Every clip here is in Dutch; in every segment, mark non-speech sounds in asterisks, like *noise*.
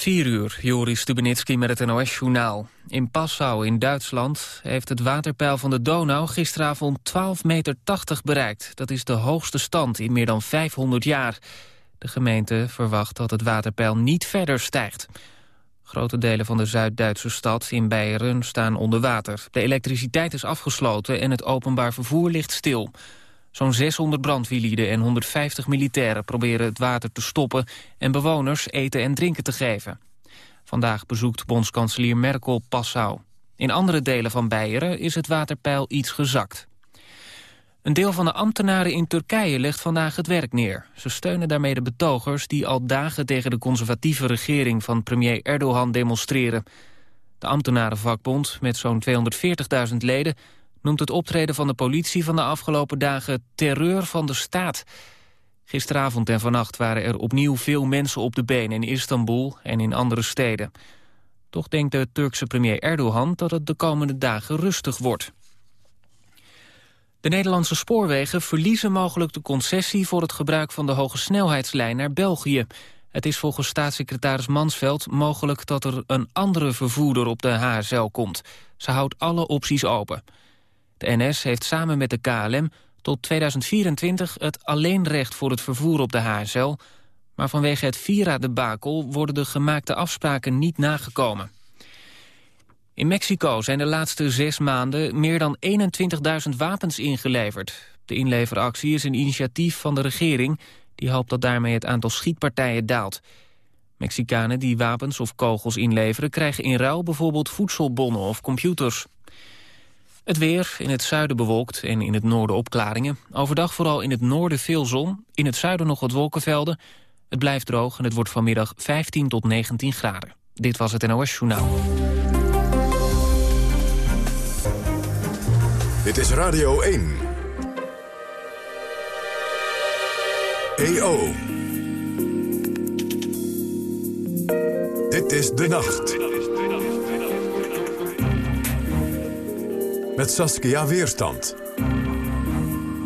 4 uur, Joris Stubenitski met het NOS-journaal. In Passau in Duitsland heeft het waterpeil van de Donau gisteravond 12,80 meter bereikt. Dat is de hoogste stand in meer dan 500 jaar. De gemeente verwacht dat het waterpeil niet verder stijgt. Grote delen van de Zuid-Duitse stad in Beieren staan onder water. De elektriciteit is afgesloten en het openbaar vervoer ligt stil. Zo'n 600 brandweerlieden en 150 militairen proberen het water te stoppen... en bewoners eten en drinken te geven. Vandaag bezoekt bondskanselier Merkel Passau. In andere delen van Beieren is het waterpeil iets gezakt. Een deel van de ambtenaren in Turkije legt vandaag het werk neer. Ze steunen daarmee de betogers die al dagen tegen de conservatieve regering van premier Erdogan demonstreren. De ambtenarenvakbond, met zo'n 240.000 leden, noemt het optreden van de politie van de afgelopen dagen terreur van de staat. Gisteravond en vannacht waren er opnieuw veel mensen op de been in Istanbul en in andere steden. Toch denkt de Turkse premier Erdogan dat het de komende dagen rustig wordt. De Nederlandse spoorwegen verliezen mogelijk de concessie voor het gebruik van de hoge snelheidslijn naar België. Het is volgens staatssecretaris Mansveld mogelijk dat er een andere vervoerder op de HSL komt. Ze houdt alle opties open. De NS heeft samen met de KLM tot 2024 het alleenrecht voor het vervoer op de HSL... maar vanwege het Vira-debakel worden de gemaakte afspraken niet nagekomen. In Mexico zijn de laatste zes maanden meer dan 21.000 wapens ingeleverd. De inleveractie is een initiatief van de regering... die hoopt dat daarmee het aantal schietpartijen daalt. Mexicanen die wapens of kogels inleveren... krijgen in ruil bijvoorbeeld voedselbonnen of computers. Het weer, in het zuiden bewolkt en in het noorden opklaringen. Overdag vooral in het noorden veel zon, in het zuiden nog wat wolkenvelden. Het blijft droog en het wordt vanmiddag 15 tot 19 graden. Dit was het NOS Journaal. Dit is Radio 1. EO. Dit is De Nacht. Met Saskia Weerstand.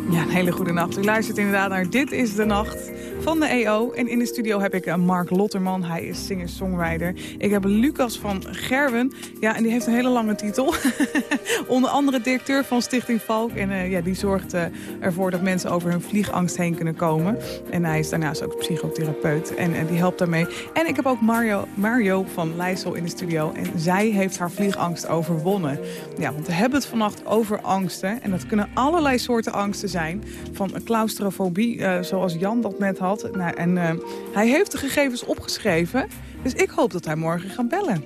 Ja, een hele goede nacht. U luistert inderdaad naar Dit is de Nacht van de EO. En in de studio heb ik eh, Mark Lotterman. Hij is singer-songwriter. Ik heb Lucas van Gerwen. Ja, en die heeft een hele lange titel. *laughs* Onder andere directeur van Stichting Valk. En uh, ja, die zorgt uh, ervoor dat mensen over hun vliegangst heen kunnen komen. En hij is daarnaast ook psychotherapeut. En die helpt daarmee. En ik heb ook Mario, Mario van Leijssel in de studio. En zij heeft haar vliegangst overwonnen. Ja, want we hebben het vannacht over angsten. En dat kunnen allerlei soorten angsten zijn. Van claustrofobie, zoals Jan dat net had. Nou, en uh, hij heeft de gegevens opgeschreven. Dus ik hoop dat hij morgen gaat bellen.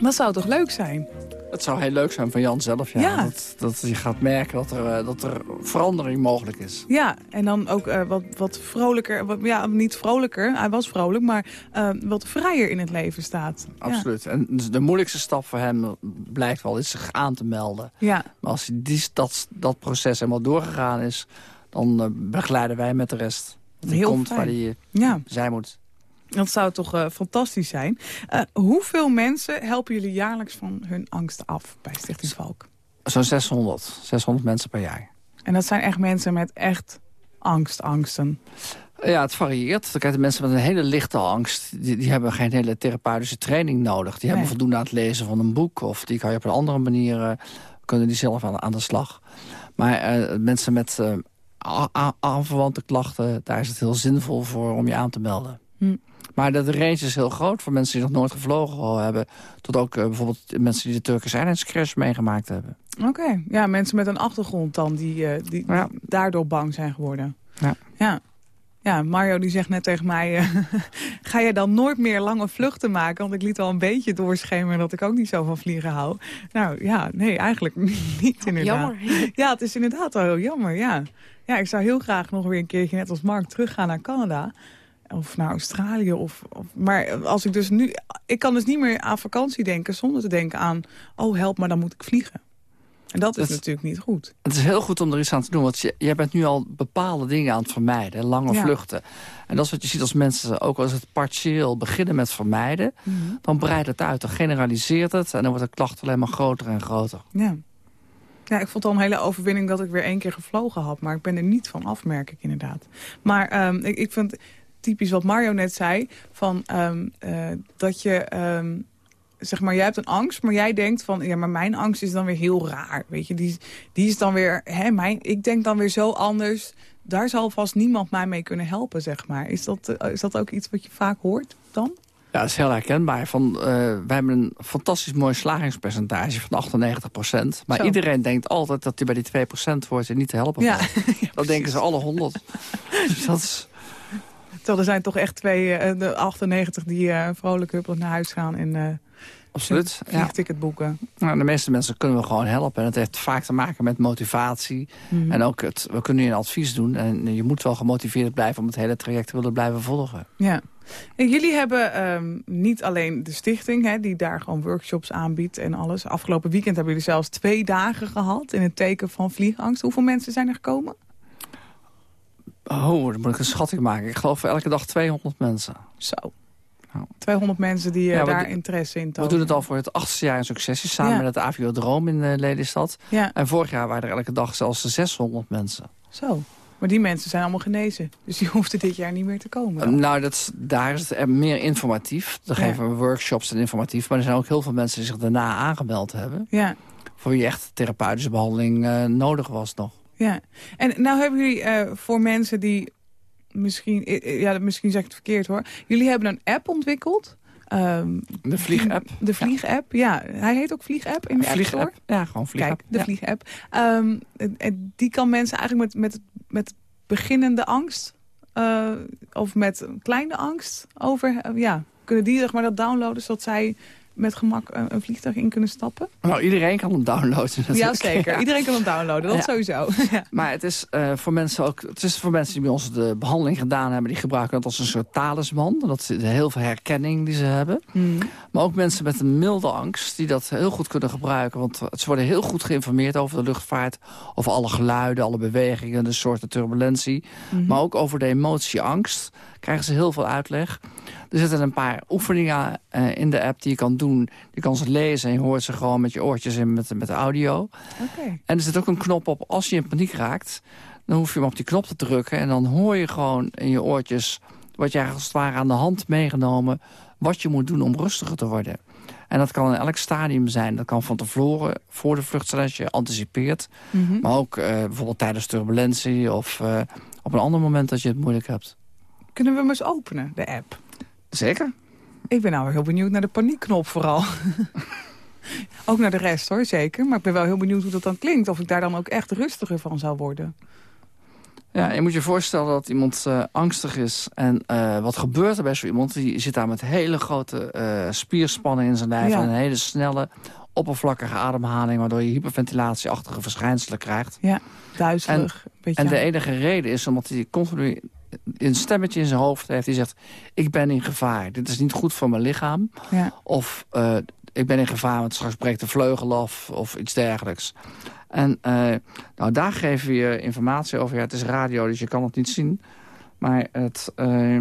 Dat zou toch leuk zijn? Het zou heel leuk zijn van Jan zelf, ja. Ja. Dat, dat je gaat merken dat er, eh, dat er verandering mogelijk is. Ja, en dan ook eh, wat, wat vrolijker. Wat, ja, niet vrolijker, hij was vrolijk, maar eh, wat vrijer in het leven staat. Absoluut. En dus de moeilijkste stap voor hem blijkt wel, is zich aan te melden. Ja. Maar als die, dat, dat proces helemaal doorgegaan is, dan eh, begeleiden wij met de rest. Heel komt fijn. waar hij Ja, zijn moet. dat zou toch eh, fantastisch zijn. Eh, hoeveel mensen helpen jullie jaarlijks van hun angsten af bij Stichting Valk? Zo'n 600. 600 mensen per jaar. En dat zijn echt mensen met echt angst, angsten. Ja, het varieert. Dan krijg je mensen met een hele lichte angst. Die, die hebben geen hele therapeutische training nodig. Die hebben voldoende aan het lezen van een boek. Of die kan je op een andere manier... eh, kunnen die zelf aan, aan de slag. Maar eh, mensen met eh, aanverwante klachten... daar is het heel zinvol voor om je aan te melden. Hm. Maar de, de range is heel groot voor mensen die nog nooit gevlogen hebben. Tot ook eh, bijvoorbeeld mensen die de Turkish Airlines crash meegemaakt hebben. Oké, ja, mensen met een achtergrond dan die, eh, die Ja. daardoor bang zijn geworden. Ja. Ja, ja Mario die zegt net tegen mij, eh, *laughs* ga je dan nooit meer lange vluchten maken? Want ik liet al een beetje doorschemeren dat ik ook niet zo van vliegen hou. Nou ja, nee, eigenlijk *laughs* niet inderdaad. Jammer. *laughs* Ja, het is inderdaad wel heel jammer, ja. Ja, ik zou heel graag nog weer een keertje, net als Mark, teruggaan naar Canada. Of naar Australië. Of, of, maar als ik dus nu... Ik kan dus niet meer aan vakantie denken zonder te denken aan... oh, help, maar dan moet ik vliegen. En dat is Dat- natuurlijk niet goed. Het is heel goed om er iets aan te doen. Want je, jij bent nu al bepaalde dingen aan het vermijden. Lange Ja. vluchten. En dat is wat je ziet als mensen, ook als het partieel beginnen met vermijden. Dan breidt het uit, dan generaliseert het. En dan wordt de klacht alleen maar groter en groter. Ja. Ja, ik vond het al een hele overwinning dat ik weer één keer gevlogen had. Maar ik ben er niet van af, merk ik inderdaad. Maar ehm, ik, ik vind... typisch wat Mario net zei. Van, ehm, eh, dat je, ehm, zeg maar, jij hebt een angst, maar jij denkt van... ja, maar mijn angst is dan weer heel raar. Weet je, die, die is dan weer... Hè, mijn, ik denk dan weer zo anders. Daar zal vast niemand mij mee kunnen helpen, zeg maar. Is dat, eh, is dat ook iets wat je vaak hoort dan? Ja, dat is heel herkenbaar. Van, uh, wij hebben een fantastisch mooi slagingspercentage van 98 procent. Maar Zo. iedereen denkt altijd dat hij bij die 2 procent hoort en niet te helpen Ja. valt. *laughs* Dat denken ze alle 100. *laughs* dus dat is... Terwijl er zijn toch echt twee, eh, de 98 die eh, vrolijk huppelend naar huis gaan en Absoluut. Ja. vliegticket boeken. Nou, de meeste mensen kunnen we gewoon helpen. En het heeft vaak te maken met motivatie. Mhm. En ook, het, we kunnen je een advies doen. En je moet wel gemotiveerd blijven om het hele traject te willen blijven volgen. Ja. En jullie hebben ehm, niet alleen de stichting, hè, die daar gewoon workshops aanbiedt en alles. Afgelopen weekend hebben jullie zelfs twee dagen gehad in het teken van vliegangst. Hoeveel mensen zijn er gekomen? Oh, dan moet ik een schatting maken. Ik geloof elke dag 200 mensen. Zo. Nou. 200 mensen die eh, Ja, we daar interesse in We tonen. doen het al voor het achtste jaar in successie. Samen Ja. met het Aviodroom in eh, Lelystad. Ja, En vorig jaar waren er elke dag zelfs 600 mensen. zo. Maar die mensen zijn allemaal genezen. Dus die *laughs* hoefden dit jaar niet meer te komen. Eh, Nou, dat, daar is het er meer informatief. Dan geven we workshops en informatief. Maar er zijn ook heel veel mensen die zich daarna aangemeld hebben. Ja, Voor wie echt therapeutische behandeling eh, nodig was nog. ja. En nou hebben jullie eh, voor mensen die misschien... Ja, misschien zeg ik het verkeerd hoor. Jullie hebben een app ontwikkeld. Ehm, De vlieg-app. De vlieg-app, ja. Hij heet ook vlieg-app in de App Store. Vlieg-app. Ja, gewoon vlieg-app. Kijk, de Ja. vlieg-app. En die kan mensen eigenlijk met, met, met beginnende angst... eh, of met een kleine angst over... eh, ja, kunnen die zeg maar, dat downloaden... zodat zij met gemak een, een vliegtuig in kunnen stappen? Nou, iedereen kan hem downloaden natuurlijk. Ja, zeker. *laughs* Ja. Iedereen kan hem downloaden, dat Ja. sowieso. *laughs* ja. Maar het is, eh, voor mensen ook, het is voor mensen die bij ons de behandeling gedaan hebben... die gebruiken het als een soort talisman. Dat is heel veel herkenning die ze hebben. Hmm. Maar ook mensen met een milde angst die dat heel goed kunnen gebruiken. Want ze worden heel goed geïnformeerd over de luchtvaart. Over alle geluiden, alle bewegingen, de soorten turbulentie. Mhm. Maar ook over de emotie angst krijgen ze heel veel uitleg. Er zitten een paar oefeningen eh, in de app die je kan doen. Je kan ze lezen en je hoort ze gewoon met je oortjes in met, met de audio. Oké. En er zit ook een knop op, als je in paniek raakt... dan hoef je hem op die knop te drukken... en dan hoor je gewoon in je oortjes... wat je als het ware aan de hand meegenomen... wat je moet doen om rustiger te worden. En dat kan in elk stadium zijn. Dat kan van tevoren, voor de vlucht zijn als je anticipeert. Mhm. Maar ook eh, bijvoorbeeld tijdens turbulentie... of eh, op een ander moment dat je het moeilijk hebt. Kunnen we hem eens openen, de app? Zeker. Ik ben nou weer heel benieuwd naar de paniekknop vooral. *laughs* ook naar de rest hoor, zeker. Maar ik ben wel heel benieuwd hoe dat dan klinkt. Of ik daar dan ook echt rustiger van zou worden. Ja, je moet je voorstellen dat iemand eh, angstig is. En eh, wat gebeurt er bij zo iemand? Die zit daar met hele grote eh, spierspanning in zijn lijf. Ja. En een hele snelle, oppervlakkige ademhaling... waardoor je hyperventilatieachtige verschijnselen krijgt. Duizelig. een beetje En de enige reden is omdat hij continu een stemmetje in zijn hoofd heeft... die zegt, ik ben in gevaar. Dit is niet goed voor mijn lichaam. ja. Of eh, ik ben in gevaar, want straks breekt de vleugel af of iets dergelijks. En eh, nou, daar geven we je informatie over. Ja, het is radio, dus je kan het niet zien. Maar het... eh,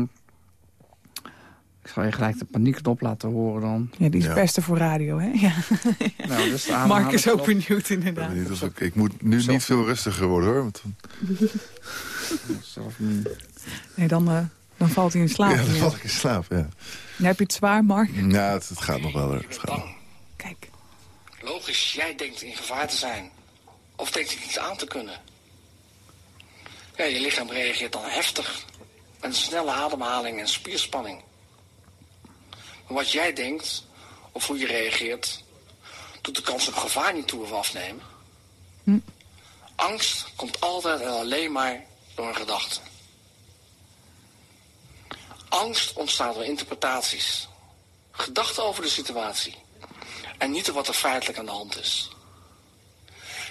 ik zal je gelijk de paniekknop laten horen dan. ja, die is Ja. het beste voor radio, hè? Ja. *laughs* Nou, dus Mark is ook benieuwd, Ik, inderdaad. ben benieuwd of ik, ik moet nu niet veel rustiger worden hoor. Want *laughs* Zelf niet. Nee, dan, eh, dan valt hij in slaap. ja, dan Ja. val ik in slaap. Ja, Dan heb je het zwaar, Mark? ja het, het gaat nog wel. hoor. Het gaat nog. Kijk. Logisch, jij denkt in gevaar te zijn. Of denkt het niet aan te kunnen. Ja, je lichaam reageert dan heftig. Met een snelle ademhaling en spierspanning. Maar wat jij denkt, of hoe je reageert, doet de kans op gevaar niet toe of afnemen. Angst komt altijd en alleen maar door een gedachte. Angst ontstaat door interpretaties. Gedachten over de situatie. En niet door wat er feitelijk aan de hand is.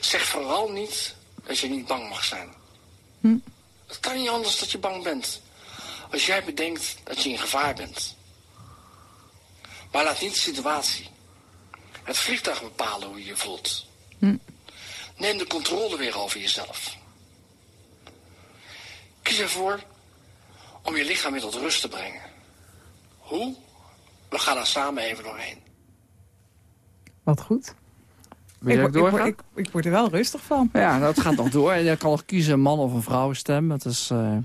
Zeg vooral niet dat je niet bang mag zijn. Het kan niet anders dat je bang bent. Als jij bedenkt dat je in gevaar bent. Maar laat niet de situatie, het vliegtuig bepalen hoe je je voelt. Neem de controle weer over jezelf. Kies ervoor om je lichaam weer tot rust te brengen. Hoe? We gaan er samen even doorheen. Wat goed. Wil je ik, ik, doorgaan? word- ik, ik word er wel rustig van. Ja, dat gaat nog door. En je kan nog kiezen een man of een vrouwenstem. Het is, eh,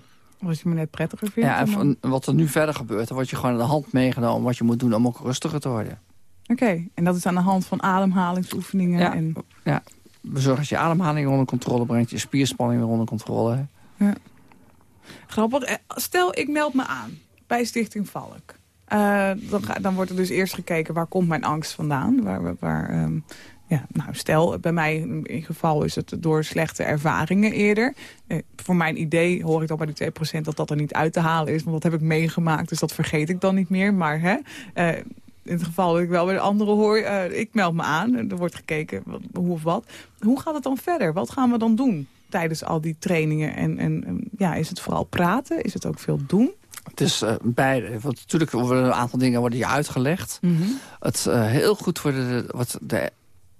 Als je me net prettiger vindt. Ja, en wat er nu verder gebeurt, dan word je gewoon aan de hand meegenomen... wat je moet doen om ook rustiger te worden. Oké, en dat is aan de hand van ademhalingsoefeningen? Ja, en... ja. zorg dat je ademhaling onder controle brengt... je spierspanning weer onder controle. Ja. Grappig. Eh, stel, ik meld me aan bij Stichting Valk. Uh, dan, dan wordt er dus eerst gekeken waar komt mijn angst vandaan. Waar, waar, um, ja, nou, stel, bij mij in geval is het door slechte ervaringen eerder. Eh, voor mijn idee hoor ik dan bij die 2% dat dat er niet uit te halen is. Want dat heb ik meegemaakt, dus dat vergeet ik dan niet meer. Maar hè, in het geval dat ik wel bij de anderen hoor, ik meld me aan. Er wordt gekeken hoe of wat. Hoe gaat het dan verder? Wat gaan we dan doen tijdens al die trainingen? En, en ja, is het vooral praten? Is het ook veel doen? Het is uh, beide. Want natuurlijk worden een aantal dingen worden je uitgelegd. Mm -hmm. Het uh, heel goed worden wat de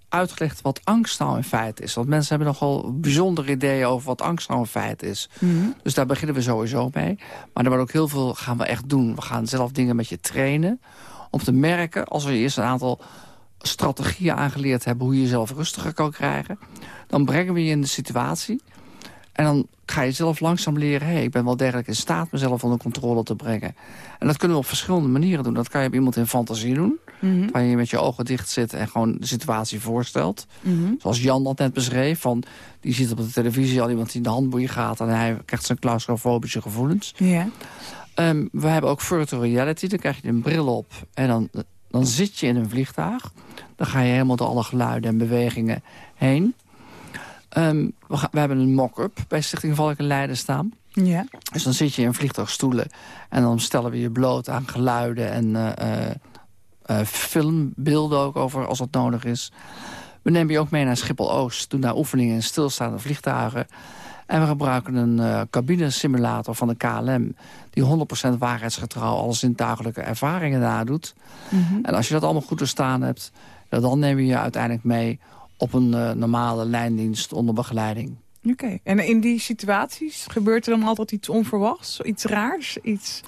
uitgelegd wat angst nou in feite is. Want mensen hebben nogal bijzondere ideeën over wat angst nou in feite is. Mm -hmm. Dus daar beginnen we sowieso mee. Maar er wordt ook heel veel gaan we echt doen. We gaan zelf dingen met je trainen. Om te merken, als we eerst een aantal strategieën aangeleerd hebben... hoe je jezelf rustiger kan krijgen... dan brengen we je in de situatie... En dan ga je zelf langzaam leren... hey, ik ben wel degelijk in staat mezelf onder controle te brengen. En dat kunnen we op verschillende manieren doen. Dat kan je op iemand in fantasie doen. Mm -hmm. Waar je met je ogen dicht zit en gewoon de situatie voorstelt. Mm -hmm. Zoals Jan dat net beschreef. Van, die ziet op de televisie al iemand die in de handboeien gaat... en hij krijgt zijn claustrofobische gevoelens. Yeah. Um, we hebben ook virtual reality. Dan krijg je een bril op en dan, dan zit je in een vliegtuig. Dan ga je helemaal door alle geluiden en bewegingen heen. Um, we, we, hebben een mock-up bij Stichting Valk Leiden staan. Ja. Dus dan zit je in vliegtuigstoelen en dan stellen we je bloot aan geluiden en uh, uh, filmbeelden ook over als dat nodig is. We nemen je ook mee naar Schiphol-Oost, doen daar oefeningen in stilstaande vliegtuigen. En we gebruiken een uh, cabinesimulator van de KLM... die 100% waarheidsgetrouw alle zintuigelijke ervaringen nadoet. Mm -hmm. En als je dat allemaal goed doorstaan hebt... dan nemen we je uiteindelijk mee op een uh, normale lijndienst onder begeleiding. Oké, okay. en in die situaties gebeurt er dan altijd iets onverwachts? Iets raars? Iets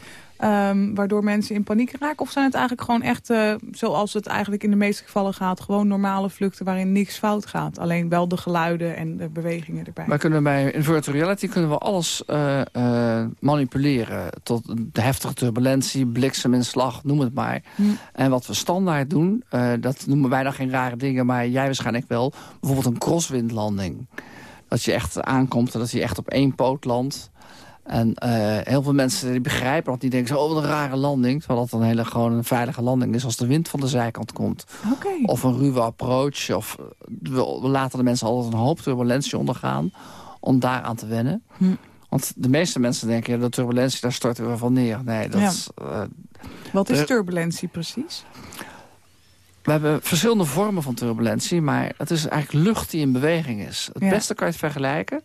um, waardoor mensen in paniek raken? Of zijn het eigenlijk gewoon echt, uh, zoals het eigenlijk in de meeste gevallen gaat... gewoon normale vluchten waarin niks fout gaat? Alleen wel de geluiden en de bewegingen erbij. Wij kunnen bij in virtual reality kunnen we alles uh, uh, manipuleren. Tot de heftige turbulentie, blikseminslag, noem het maar. Hm. En wat we standaard doen, dat noemen wij dan geen rare dingen... maar jij waarschijnlijk wel, bijvoorbeeld een crosswindlanding. Dat je echt aankomt en dat je echt op één poot landt... En uh, heel veel mensen die begrijpen dat. Die denken zo, oh wat een rare landing. Terwijl dat een hele gewoon een veilige landing is als de wind van de zijkant komt. Okay. Of een ruwe approach. Of we, we, laten de mensen altijd een hoop turbulentie ondergaan. Om daaraan te wennen. Hm. Want de meeste mensen denken, ja, de turbulentie, daar storten we van neer. Nee, dat ja. is... Uh, wat is turbulentie precies? We hebben verschillende vormen van turbulentie. Maar het is eigenlijk lucht die in beweging is. Het ja. beste kan je het vergelijken.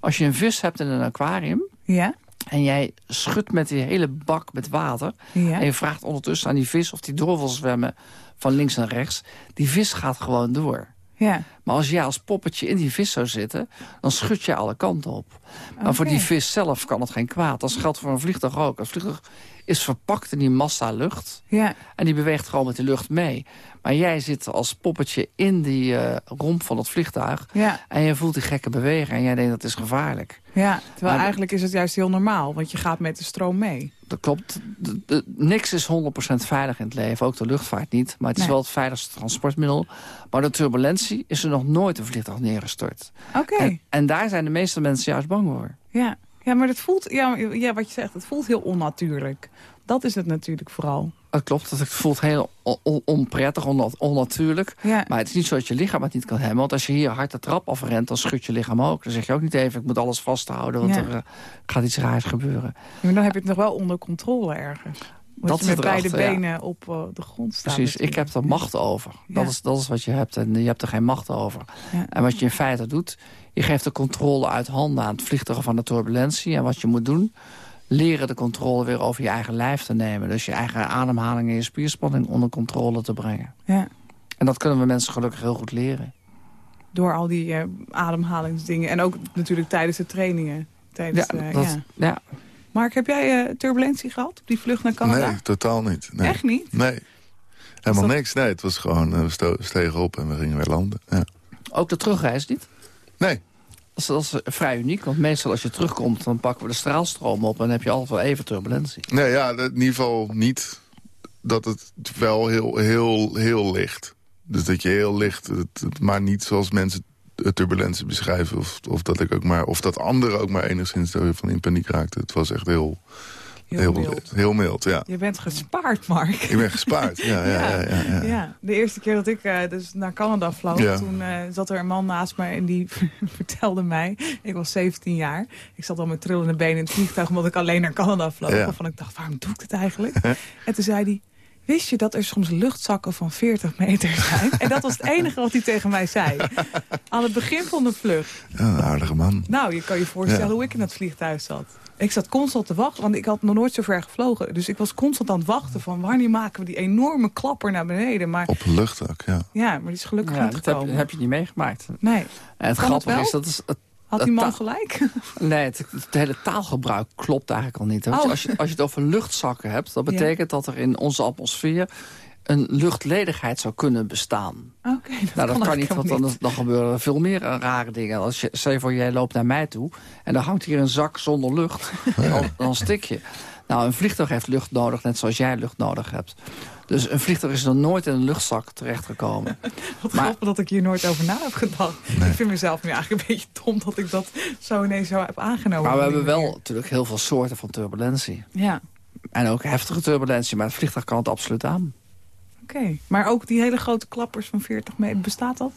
Als je een vis hebt in een aquarium... Ja. En jij schudt met die hele bak met water. Ja. En je vraagt ondertussen aan die vis of die door wil zwemmen van links naar rechts. Die vis gaat gewoon door. Ja. Maar als jij als poppetje in die vis zou zitten, dan schud je alle kanten op. Maar okay. voor die vis zelf kan het geen kwaad. Dat geldt voor een vliegtuig ook. Een vliegtuig is verpakt in die massa lucht. Ja. En die beweegt gewoon met die lucht mee. Maar jij zit als poppetje in die uh, romp van het vliegtuig. Ja. En je voelt die gekke beweging. En jij denkt dat is gevaarlijk. Ja, terwijl maar, eigenlijk is het juist heel normaal. Want je gaat met de stroom mee. Dat klopt. De, de, niks is 100% veilig in het leven. Ook de luchtvaart niet. Maar het is Nee. wel het veiligste transportmiddel. Maar de turbulentie is er nog nooit een vliegtuig neergestort. Oké. En, en daar zijn de meeste mensen juist bang voor. Ja. ja, maar dat voelt, ja, ja, wat je zegt, het voelt heel onnatuurlijk. Dat is het natuurlijk vooral. Dat klopt, het voelt heel on- on- onprettig, onna- onnatuurlijk. Ja. Maar het is niet zo dat je lichaam het niet kan hebben. Want als je hier hard de trap afrent, dan schudt je lichaam ook. Dan zeg je ook niet even, ik moet alles vasthouden, want Ja. er eh, gaat iets raars gebeuren. Maar dan heb je het nog wel onder controle ergens. Dat je met beide ja. benen op uh, de grond staat. Precies, ik heb er macht over. Dat, is, dat is wat je hebt en je hebt er geen macht over. En wat je in feite doet, je geeft de controle uit handen aan het vliegtuig van de turbulentie. En wat je moet doen, leren de controle weer over je eigen lijf te nemen. Dus je eigen ademhaling en je spierspanning onder controle te brengen. Ja. En dat kunnen we mensen gelukkig heel goed leren. Door al die uh, ademhalingsdingen. En ook natuurlijk tijdens de trainingen. Tijdens, Ja, uh, dat, ja. ja. Mark, heb jij uh, turbulentie gehad op die vlucht naar Canada? Nee, totaal niet. Nee. Echt niet? Nee. Helemaal dat- niks. Nee, het was gewoon, eh, we stegen op en we gingen weer landen. Ja. Ook de terugreis niet? Nee, is, dat is vrij uniek. Want meestal als je terugkomt, dan pakken we de straalstroom op... en dan heb je altijd wel even turbulentie. Nee, ja, in ieder geval niet dat het wel heel, heel, heel licht. Dus dat je heel licht, maar niet zoals mensen turbulentie beschrijven. Of, of, dat ik ook maar, of dat anderen ook maar enigszins van in paniek raakten. Het was echt heel... Heel, mild. heel mild, ja. Je bent gespaard, Mark. Ik ben gespaard, ja. ja, *laughs* ja, ja, ja, ja. De eerste keer dat ik uh, dus naar Canada vloog... toen uh, zat er een man naast me en die *laughs* vertelde mij... ik was 17 jaar. Ik zat al met trillende benen in het vliegtuig... omdat ik alleen naar Canada vloog. Waarvan ik dacht, waarom doe ik dit eigenlijk? *laughs* en toen zei hij... Wist je dat er soms luchtzakken van 40 meter zijn? en dat was het enige wat hij tegen mij zei. Aan het begin van de vlucht. Ja, een aardige man. Nou, je kan je voorstellen hoe ik in dat vliegtuig zat. Ik zat constant te wachten, want ik had nog nooit zo ver gevlogen. Dus ik was constant aan het wachten van wanneer maken we die enorme klapper naar beneden. Maar, Op luchtzak, ja. Ja, maar die is gelukkig ja, niet Dat heb, heb, je niet meegemaakt. Nee. En het grappige is, dat is, het, had die man gelijk? *laughs* Nee, het, hele taalgebruik klopt eigenlijk al niet. Oh. Als, je, als je het over luchtzakken hebt, dat betekent dat er in onze atmosfeer een luchtledigheid zou kunnen bestaan. Oké, okay, dat, nou, dat kan, kan niet, want dan, dan, gebeuren er veel meer rare dingen. Als je, stel je voor, jij loopt naar mij toe en dan hangt hier een zak zonder lucht. *laughs* *laughs* Dan, dan stik je. Nou, een vliegtuig heeft lucht nodig, net zoals jij lucht nodig hebt. Dus een vliegtuig is nog nooit in een luchtzak terechtgekomen. *laughs* Wat maar... grappig dat ik hier nooit over na heb gedacht. Ik vind mezelf nu eigenlijk een beetje dom dat ik dat zo ineens zo heb aangenomen. Maar we hebben wel natuurlijk heel veel soorten van turbulentie. Ja. En ook heftige turbulentie, maar het vliegtuig kan het absoluut aan. Oké, maar ook die hele grote klappers van 40 meter, bestaat dat?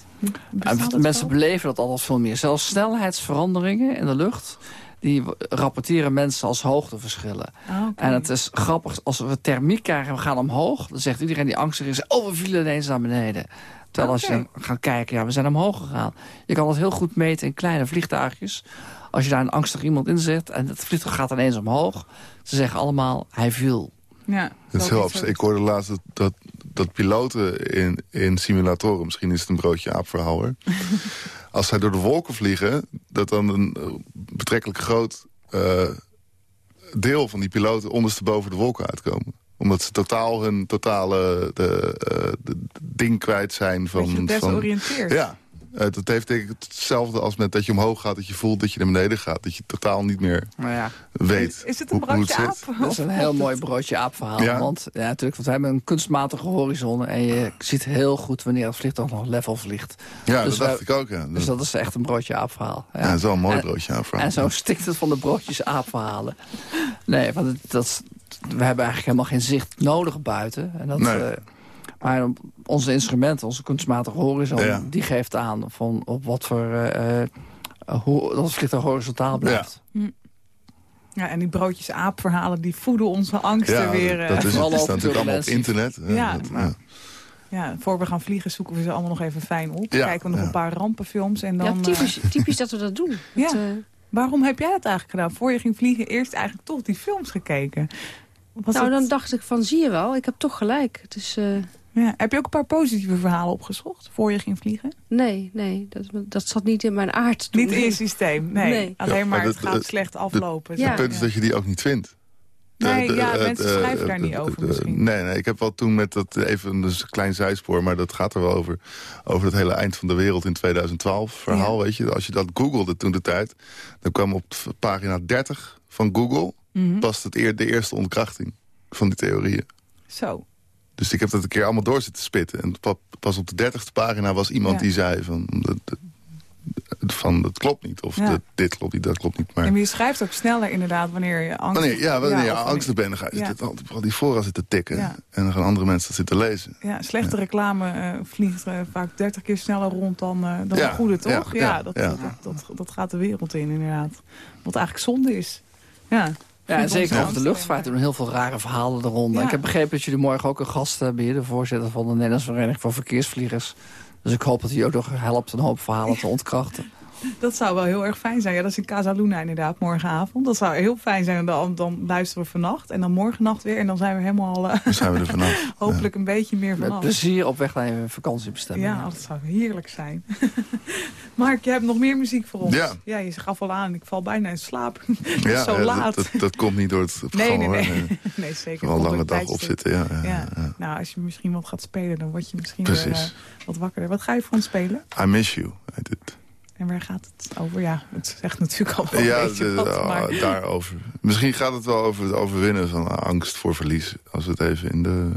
Bestaat dat mensen beleven dat altijd veel meer. Zelfs snelheidsveranderingen in de lucht die rapporteren mensen als hoogteverschillen. Ah, en het is grappig, als we thermiek krijgen we gaan omhoog... dan zegt iedereen die angstig is, oh, we vielen ineens naar beneden. Terwijl als je gaat kijken, ja, we zijn omhoog gegaan. Je kan het heel goed meten in kleine vliegtuigjes. Als je daar een angstig iemand in zet en het vliegtuig gaat ineens omhoog... ze zeggen allemaal, hij viel. Ja, dat is heel Ik hoorde laatst dat, dat, dat piloten in, in simulatoren... misschien is het een broodje aapverhaal hoor... *laughs* als zij door de wolken vliegen... dat dan een eh, betrekkelijk groot uh, deel van die piloten ondersteboven de wolken uitkomen omdat ze totaal hun totale de, uh, de ding kwijt zijn. Van. Van, ja, uh, dat heeft denk ik hetzelfde als met dat je omhoog gaat... dat je voelt dat je naar beneden gaat. Dat je totaal niet meer nou ja. weet Is het een broodje aap? Dat is een heel mooi broodje aap verhaal. Ja? Want, ja, natuurlijk, want we hebben een kunstmatige horizon... en je ziet heel goed wanneer het vliegtuig nog level vliegt. Ja, dus dat dacht ik ook. Ja. Dus dat is echt een broodje aap verhaal. Ja, dat is wel een mooi broodje aap verhaal. En zo stikt het van de broodjes aap verhalen. Nee, want dat, we hebben eigenlijk helemaal geen zicht nodig buiten. En dat... Nee. Uh, maar onze instrumenten, onze kunstmatige horizon... die geeft aan van op wat voor... Uh, hoe dat het vliegtuig horizontaal blijft. Ja. Hm. Ja, en die broodjes aapverhalen die voeden onze angsten ja, weer. Dat, dat is, *laughs* het, staat natuurlijk allemaal op internet. Ja, dat, maar, ja. voor we gaan vliegen zoeken we ze allemaal nog even fijn op. Kijken we nog een paar rampenfilms. En dan, ja, typisch, typisch dat we dat doen. *laughs* Ja. Waarom heb jij dat eigenlijk gedaan? Voor je ging vliegen eerst eigenlijk toch die films gekeken? Was nou, het... dan dacht ik van, zie je wel, ik heb toch gelijk. Dus, uh... ja. Heb je ook een paar positieve verhalen opgezocht voor je ging vliegen? Nee, nee, dat, dat zat niet in mijn aard toen. Niet in je systeem, nee. nee. Alleen ja, maar, maar het gaat slecht aflopen. Het punt is dat je die ook niet vindt. Nee, de, de, ja, mensen schrijven daar niet over misschien. Nee, nee, ik heb wel toen met dat even een klein zijspoor... maar dat gaat er wel over, over het hele eind van de wereld in 2012 verhaal. Weet je, als je dat googelde toen de tijd... dan kwam op pagina 30 van Google... Mm -hmm. pas het eer, de eerste ontkrachting van die theorieën. Zo. Dus ik heb dat een keer allemaal door zitten spitten. En pas op de dertigste pagina was iemand ja. die zei... van de, van dat klopt niet. Of ja. dit klopt niet, dat klopt niet. Maar... En je schrijft ook sneller inderdaad wanneer je angst... Wanneer, ja, wanneer ja, je angstig bent, dan ga je altijd al die fora zitten tikken. En dan gaan andere mensen dat zitten lezen. Ja, slechte reclame uh, vliegt uh, vaak 30 keer sneller rond dan, uh, dan een goede, toch? Ja, dat, dat, dat, dat, gaat de wereld in inderdaad. Wat eigenlijk zonde is. Ja. Ja, en zeker over de luchtvaart doen heel veel rare verhalen eronder. Ik heb begrepen dat jullie morgen ook een gast hebben hier. De voorzitter van de Nederlandse Vereniging voor Verkeersvliegers. Dus ik hoop dat hij ook nog helpt een hoop verhalen te ontkrachten. *laughs* Dat zou wel heel erg fijn zijn. Ja, dat is in Casa Luna inderdaad morgenavond. Dat zou heel fijn zijn. Dan, dan luisteren we vannacht en dan morgennacht weer. En dan zijn we helemaal... Uh, dan zijn we er vanaf. *laughs* hopelijk ja. een beetje meer vanaf. Met plezier op weg naar je vakantiebestemming. Ja, dat zou heerlijk zijn. *laughs* Mark, je hebt nog meer muziek voor ons. Ja. Ja, je gaf al aan. Ik val bijna in slaap. het ja, zo laat. Dat, dat, komt niet door het programma. Nee, nee, nee. nee zeker. Al lange dag opzitten, ja, ja, ja. ja, Nou, als je misschien wat gaat spelen, dan word je misschien weer, uh, wat wakkerder. Wat ga je voor ons spelen? I Miss You, heet het. En waar gaat het over? Ja, het zegt natuurlijk al wel ja, een beetje wat, maar... daarover. Misschien gaat het wel over het overwinnen van angst voor verlies. Als we het even in, de,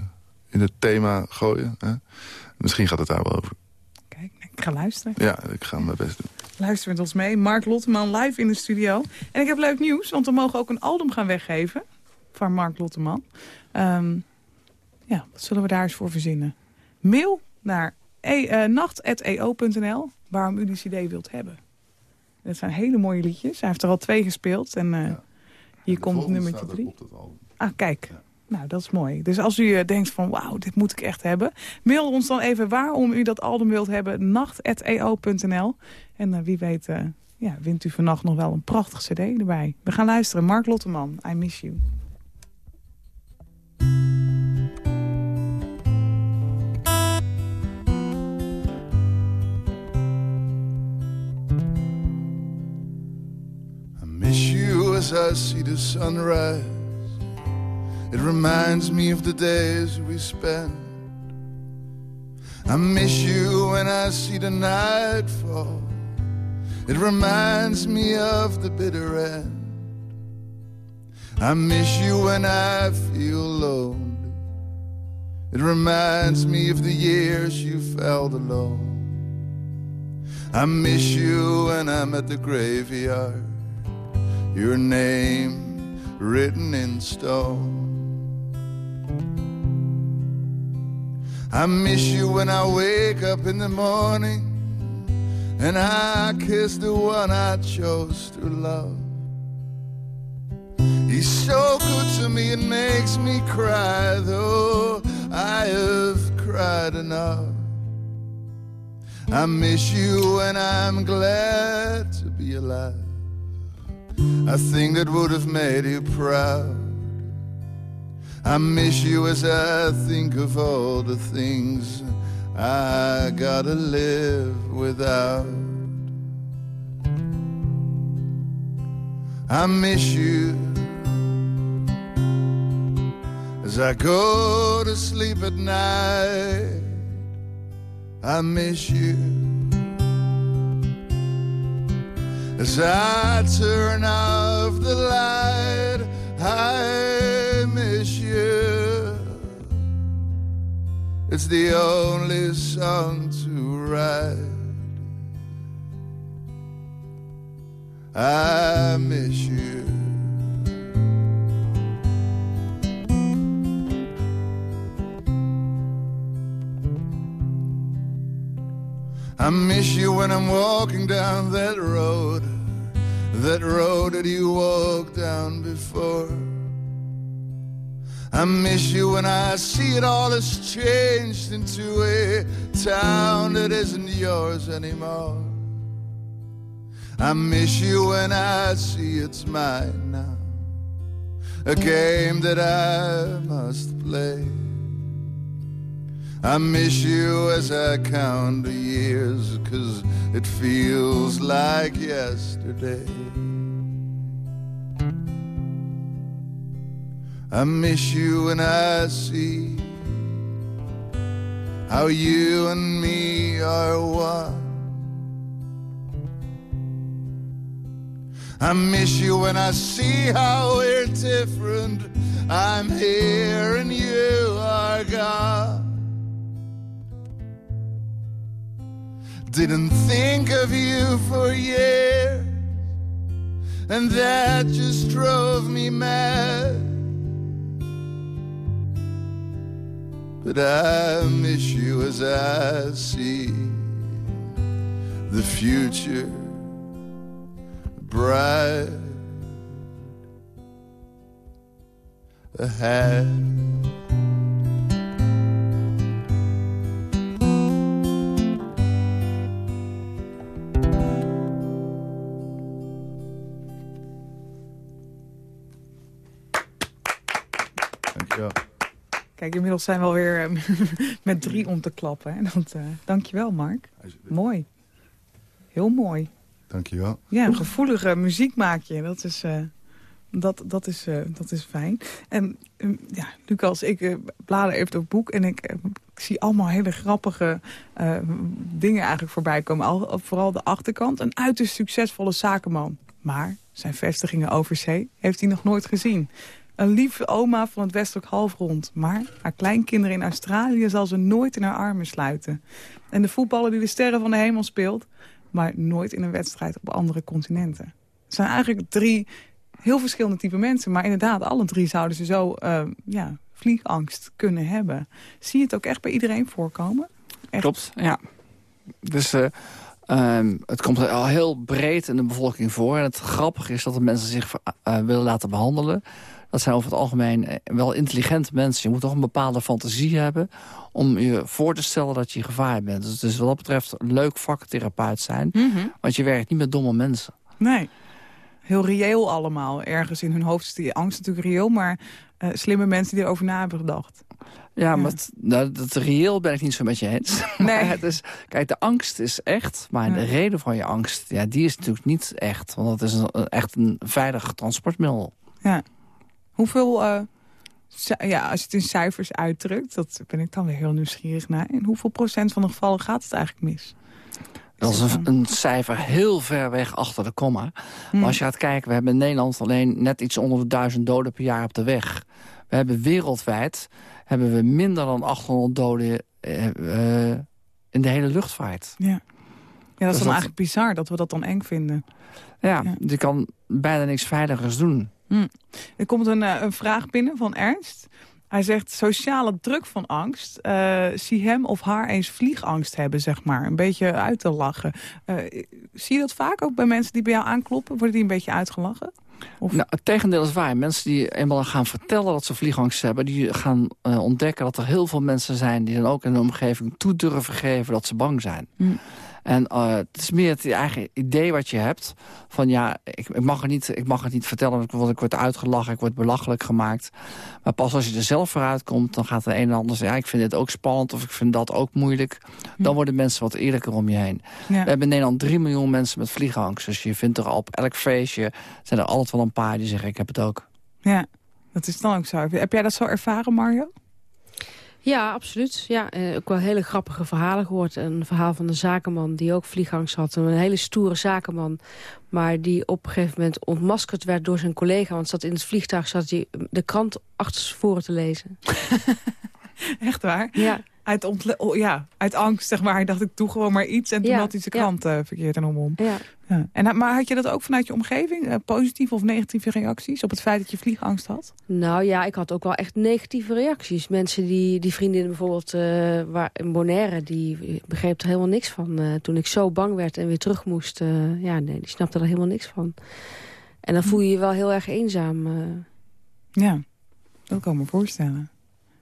in het thema gooien. Hè? Misschien gaat het daar wel over. Kijk, ik ga luisteren. Ja, ik ga mijn best doen. Luister met ons mee. Mark Lotteman live in de studio. En ik heb leuk nieuws, want we mogen ook een album gaan weggeven. Van Mark Lotteman. Ehm, ja, wat zullen we daar eens voor verzinnen? Mail naar e, eh, nacht.eo.nl waarom u die cd wilt hebben. Dat zijn hele mooie liedjes. Hij heeft er al twee gespeeld. En eh, hier komt nummertje drie. Ah, kijk. Nou, dat is mooi. Dus als u eh, denkt van, wauw, dit moet ik echt hebben. Mail ons dan even waarom u dat album wilt hebben. nacht.eo.nl En eh, wie weet ja, wint u vannacht nog wel een prachtig cd erbij. We gaan luisteren. Mark Lotteman, I Miss You. As I see the sunrise. It reminds me of the days we spent. I miss you when I see the night fall. It reminds me of the bitter end. I miss you when I feel lonely. It reminds me of the years you felt alone. I miss you when I'm at the graveyard your name written in stone. I miss you when I wake up in the morning and I kiss the one I chose to love. He's so good to me, it makes me cry, though I have cried enough. I miss you and I'm glad to be alive a thing that would have made you proud. I miss you as I think of all the things I gotta live without. I miss you as I go to sleep at night. I miss you. As I turn off the light, I miss you. It's the only song to write. I miss you. I miss you when I'm walking down that road, that road that you walked down before. I miss you when I see it all has changed into a town that isn't yours anymore. I miss you when I see it's mine now, a game that I must play. I miss you as I count the years, cause it feels like yesterday. I miss you when I see how you and me are one. I miss you when I see how we're different. I'm here and you are gone. Didn't think of you for years, and that just drove me mad. But I miss you as I see the future bright ahead. Dankjewel. Kijk, inmiddels zijn we alweer eh, *laughs* met drie om te klappen. Hè? Dat, eh, dankjewel, Mark. Mooi. Heel mooi. Dankjewel. Ja, een gevoelige muziek maak je. Dat is, eh, dat, dat is, eh, dat is fijn. En eh, ja, Lucas, ik blader even door het boek en ik eh, ik zie allemaal hele grappige uh, dingen eigenlijk voorbij komen. Al, vooral de achterkant. Een uiterst succesvolle zakenman. Maar zijn vestigingen over zee heeft hij nog nooit gezien. Een lieve oma van het westelijk halfrond. Maar haar kleinkinderen in Australië zal ze nooit in haar armen sluiten. En de voetballer die de sterren van de hemel speelt... maar nooit in een wedstrijd op andere continenten. Het zijn eigenlijk drie heel verschillende type mensen. Maar inderdaad, alle drie zouden ze zo uh, ja, vliegangst kunnen hebben. Zie je het ook echt bij iedereen voorkomen? Echt? Klopt, ja. Dus uh, um, het komt al heel breed in de bevolking voor. En het grappige is dat de mensen zich uh, willen laten behandelen. Dat zijn over het algemeen wel intelligente mensen. Je moet toch een bepaalde fantasie hebben om je voor te stellen dat je gevaar bent. Dus, dus wat dat betreft een leuk vaktherapeut zijn. Mm -hmm. Want je werkt niet met domme mensen. Nee heel reëel allemaal. Ergens in hun hoofd is die angst natuurlijk reëel, maar uh, slimme mensen die erover na hebben gedacht. Ja, maar het, nou, dat reëel ben ik niet zo met je eens. *laughs* Nee. het is, kijk, de angst is echt, maar de reden van je angst... Ja, die is natuurlijk niet echt. Want het is een, echt een veilig transportmiddel. Ja. Hoeveel, uh, ja, als je het in cijfers uitdrukt... dat ben ik dan weer heel nieuwsgierig naar. In hoeveel procent van de gevallen gaat het eigenlijk mis? Dat is een, een, cijfer heel ver weg achter de komma. Maar als je gaat kijken, we hebben in Nederland alleen net iets onder de duizend doden per jaar op de weg. We hebben wereldwijd hebben we minder dan 800 doden uh, uh, in de hele luchtvaart. Ja, ja dat is dus dan eigenlijk bizar dat we dat dan eng vinden. Ja, ja. je kan bijna niks veiligers doen. Hm. Er komt een, uh, een vraag binnen van Ernst. Hij zegt sociale druk van angst. Uh, zie hem of haar eens vliegangst hebben, zeg maar. Een beetje uit te lachen. Uh, zie je dat vaak ook bij mensen die bij jou aankloppen? Worden die een beetje uitgelachen? Of? Nou, het tegendeel is waar. Mensen die eenmaal gaan vertellen dat ze vliegangst hebben... die gaan uh, ontdekken dat er heel veel mensen zijn... die dan ook in de omgeving toe durven geven dat ze bang zijn. Hm. En uh, het is meer het eigen idee wat je hebt. Van ja, ik, ik, mag, het niet, ik mag het niet vertellen, want ik word uitgelachen, ik word belachelijk gemaakt. Maar pas als je er zelf vooruit komt, dan gaat de een en ander zeggen... ja, ik vind dit ook spannend of ik vind dat ook moeilijk. Hm. Dan worden mensen wat eerlijker om je heen. Ja. We hebben in Nederland 3 miljoen mensen met vliegangst. Dus je vindt er op elk feestje, zijn er altijd wel een paar die zeggen ik heb het ook. Ja, dat is dan ook zo. Heb jij dat zo ervaren, Mario? Ja, absoluut. Ja, eh, ook wel hele grappige verhalen gehoord. Een verhaal van een zakenman die ook vliegangst had. Een hele stoere zakenman. Maar die op een gegeven moment ontmaskerd werd door zijn collega. Want zat in het vliegtuig zat hij de krant achter voren te lezen. *laughs* Echt waar? Ja uit, oh, ja, uit angst, zeg maar. dacht, ik doe gewoon maar iets. En toen had hij zijn krant uh, verkeerd en om. Ja. Ja. En, maar had je dat ook vanuit je omgeving? Uh, positieve of negatieve reacties op het feit dat je vliegangst had? Nou ja, ik had ook wel echt negatieve reacties. Mensen die, die vriendinnen bijvoorbeeld uh, waar, in Bonaire... die begreep er helemaal niks van. toen ik zo bang werd en weer terug moest... ja, nee, die snapte er helemaal niks van. En dan voel je je wel heel erg eenzaam. Ja, dat kan ik me voorstellen.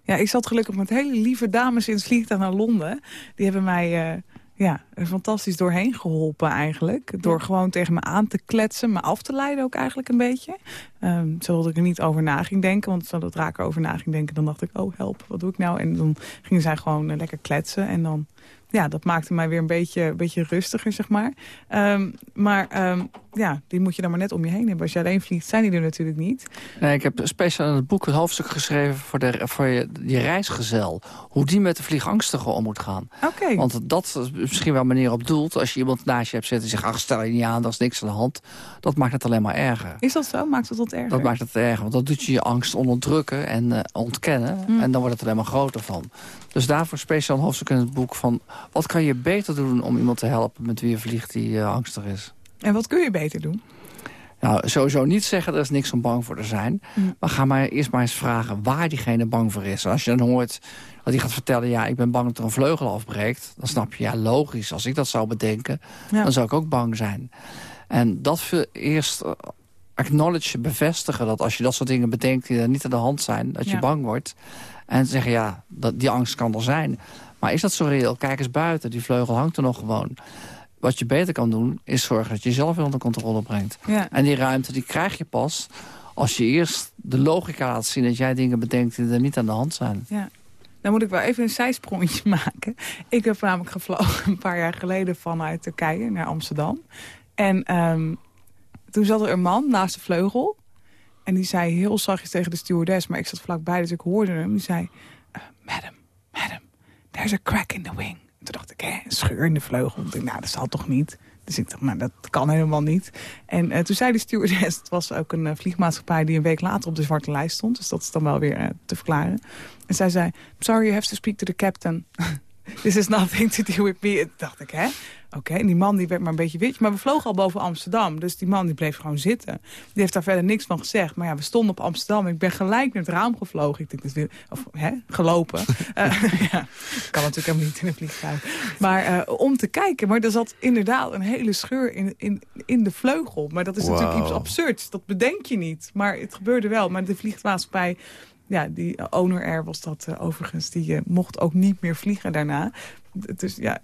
Ja, ik zat gelukkig met hele lieve dames in het vliegtuig naar Londen. Die hebben mij ja, fantastisch doorheen geholpen eigenlijk. Door gewoon tegen me aan te kletsen, me af te leiden ook eigenlijk een beetje. Um, zodat ik er niet over na ging denken. Want zodra ik erover na ging denken, dan dacht ik, oh help, wat doe ik nou? En dan gingen zij gewoon uh, lekker kletsen. En dan ja, dat maakte mij weer een beetje, een beetje rustiger, zeg maar. Um, maar um, ja, die moet je dan maar net om je heen hebben. Als je alleen vliegt, zijn die er natuurlijk niet. Nee, ik heb speciaal in het boek een hoofdstuk geschreven... voor, de, voor je, die reisgezel. Hoe die met de vliegangstigen om moet gaan. Oké. Want dat is misschien wel manier op doelt. Als je iemand naast je hebt zitten en zegt... ach, stel je niet aan, dat is niks aan de hand. Dat maakt het alleen maar erger. Is dat zo? Maakt het dat erger? Dat maakt het erger. Want dan doet je je angst onderdrukken en uh, ontkennen. Mm. En dan wordt het alleen maar groter van. Dus daarvoor speciaal een hoofdstuk in het boek van... wat kan je beter doen om iemand te helpen met wie je vliegt die uh, angstig is? En wat kun je beter doen? Nou, sowieso niet zeggen, er is niks om bang voor te zijn. Mm. Maar ga maar eerst maar eens vragen waar diegene bang voor is. als je dan hoort dat hij gaat vertellen... ja, ik ben bang dat er een vleugel afbreekt... dan snap je, ja, logisch. Als ik dat zou bedenken, dan zou ik ook bang zijn. En dat eerst acknowledge, bevestigen... dat als je dat soort dingen bedenkt die er niet aan de hand zijn... dat je bang wordt. En zeggen, ja, dat, die angst kan er zijn. Maar is dat zo reëel? Kijk eens buiten, die vleugel hangt er nog gewoon. Wat je beter kan doen, is zorgen dat je jezelf onder controle brengt. Ja. En die ruimte, die krijg je pas als je eerst de logica laat zien... dat jij dingen bedenkt die er niet aan de hand zijn. Ja. Dan moet ik wel even een zijsprongetje *laughs* maken. Ik heb namelijk gevlogen een paar jaar geleden vanuit Turkije naar Amsterdam. En um, toen zat er een man naast de vleugel. En die zei heel zachtjes tegen de stewardess, maar ik zat vlakbij, dus ik hoorde hem. Die zei, uh, madam, madam, there's a crack in the wing. toen dacht ik, hè, scheur in de vleugel. Ik dacht, nou, dat zal toch niet? Dus ik dacht, nou, dat kan helemaal niet. En uh, toen zei de stewardess, *laughs* het was ook een uh, vliegmaatschappij... die een week later op de zwarte lijst stond. Dus dat is dan wel weer uh, te verklaren. En zij zei, sorry, you have to speak to the captain. *laughs* This is nothing to do with me. Dacht ik, hè? Oké, okay. en die man die werd maar een beetje wit. Maar we vlogen al boven Amsterdam. Dus die man die bleef gewoon zitten. Die heeft daar verder niks van gezegd. Maar ja, we stonden op Amsterdam. Ik ben gelijk naar het raam gevlogen. Ik denk, dat weer, of hè, gelopen. uh, *laughs* *laughs* ja, kan natuurlijk helemaal niet in een vliegtuig. Maar uh, om te kijken. Maar er zat inderdaad een hele scheur in, in, in de vleugel. Maar dat is wow. natuurlijk iets absurds. Dat bedenk je niet. Maar het gebeurde wel. Maar de vliegmaatschappij ja, die owner air was dat uh, overigens. Die uh, mocht ook niet meer vliegen daarna. Dus ja,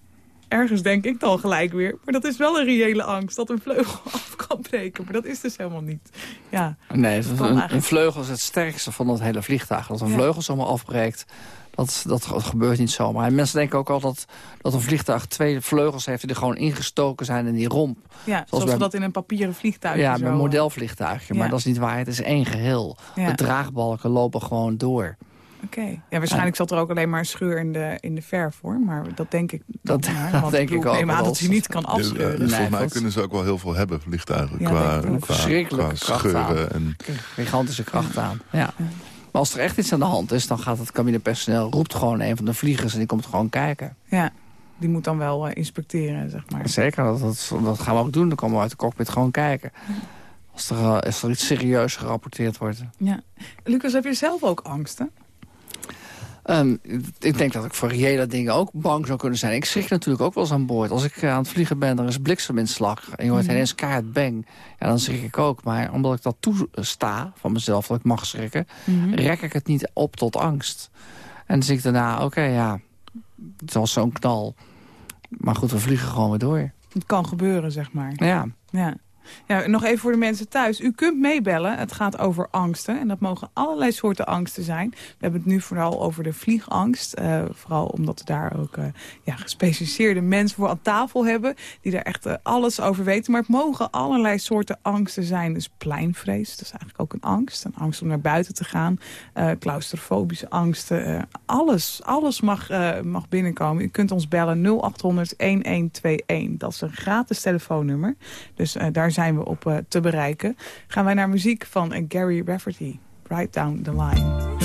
ergens denk ik dan gelijk weer. Maar dat is wel een reële angst, dat een vleugel *laughs* af kan breken. Maar dat is dus helemaal niet. Ja, nee, een, een, vleugel is het sterkste van dat hele vliegtuig. Dat een ja. vleugel zomaar afbreekt, dat, dat gebeurt niet zomaar. En mensen denken ook al dat, dat een vliegtuig twee vleugels heeft... die er gewoon ingestoken zijn in die romp. Ja, zoals, zoals bij, we dat in een papieren vliegtuig Ja, met een modelvliegtuigje. Maar dat is niet waar, het is één geheel. Ja. De draagbalken lopen gewoon door. Oké. Okay. Ja, waarschijnlijk zat er ook alleen maar een scheur in de, in de verf, hoor. Maar dat denk ik Dat, maar, *laughs* dat denk ik ook. neem aan dat hij niet kan afscheuren. Dus, uh, volgens mij kunnen ze ook wel heel veel hebben, vliegtuigen. Ja, qua, qua, verschrikkelijke qua scheuren. En... Gigantische kracht aan, ja. Maar als er echt iets aan de hand is, dan gaat het cabinepersoneel... roept gewoon een van de vliegers en die komt gewoon kijken. Ja, die moet dan wel uh, inspecteren, zeg maar. Zeker, dat, dat, dat, gaan we ook doen. Dan komen we uit de cockpit gewoon kijken. Als er, als er iets serieus gerapporteerd wordt. Ja. Lucas, heb je zelf ook angsten? Um, ik denk dat ik voor reële dingen ook bang zou kunnen zijn. Ik schrik natuurlijk ook wel eens aan boord. Als ik aan het vliegen ben, er is blikseminslag... en je hoort Mhm. ineens kaart bang, ja, dan schrik ik ook. Maar omdat ik dat toesta van mezelf, dat ik mag schrikken... Mhm. rek ik het niet op tot angst. En dan zie ik daarna, oké, ja, het was zo'n knal. Maar goed, we vliegen gewoon weer door. Het kan gebeuren, zeg maar. Ja. Ja. Ja, nog even voor de mensen thuis. U kunt meebellen. Het gaat over angsten. En dat mogen allerlei soorten angsten zijn. We hebben het nu vooral over de vliegangst. Uh, vooral omdat we daar ook uh, ja, gespecialiseerde mensen voor aan tafel hebben. Die daar echt uh, alles over weten. Maar het mogen allerlei soorten angsten zijn. Dus pleinvrees, dat is eigenlijk ook een angst. Een angst om naar buiten te gaan. Claustrofobische angsten. Alles alles mag, mag binnenkomen. U kunt ons bellen 0800 1121. Dat is een gratis telefoonnummer. Dus daar zijn we op uh, te bereiken. Gaan wij naar muziek van Gary Rafferty. Right Down the Line.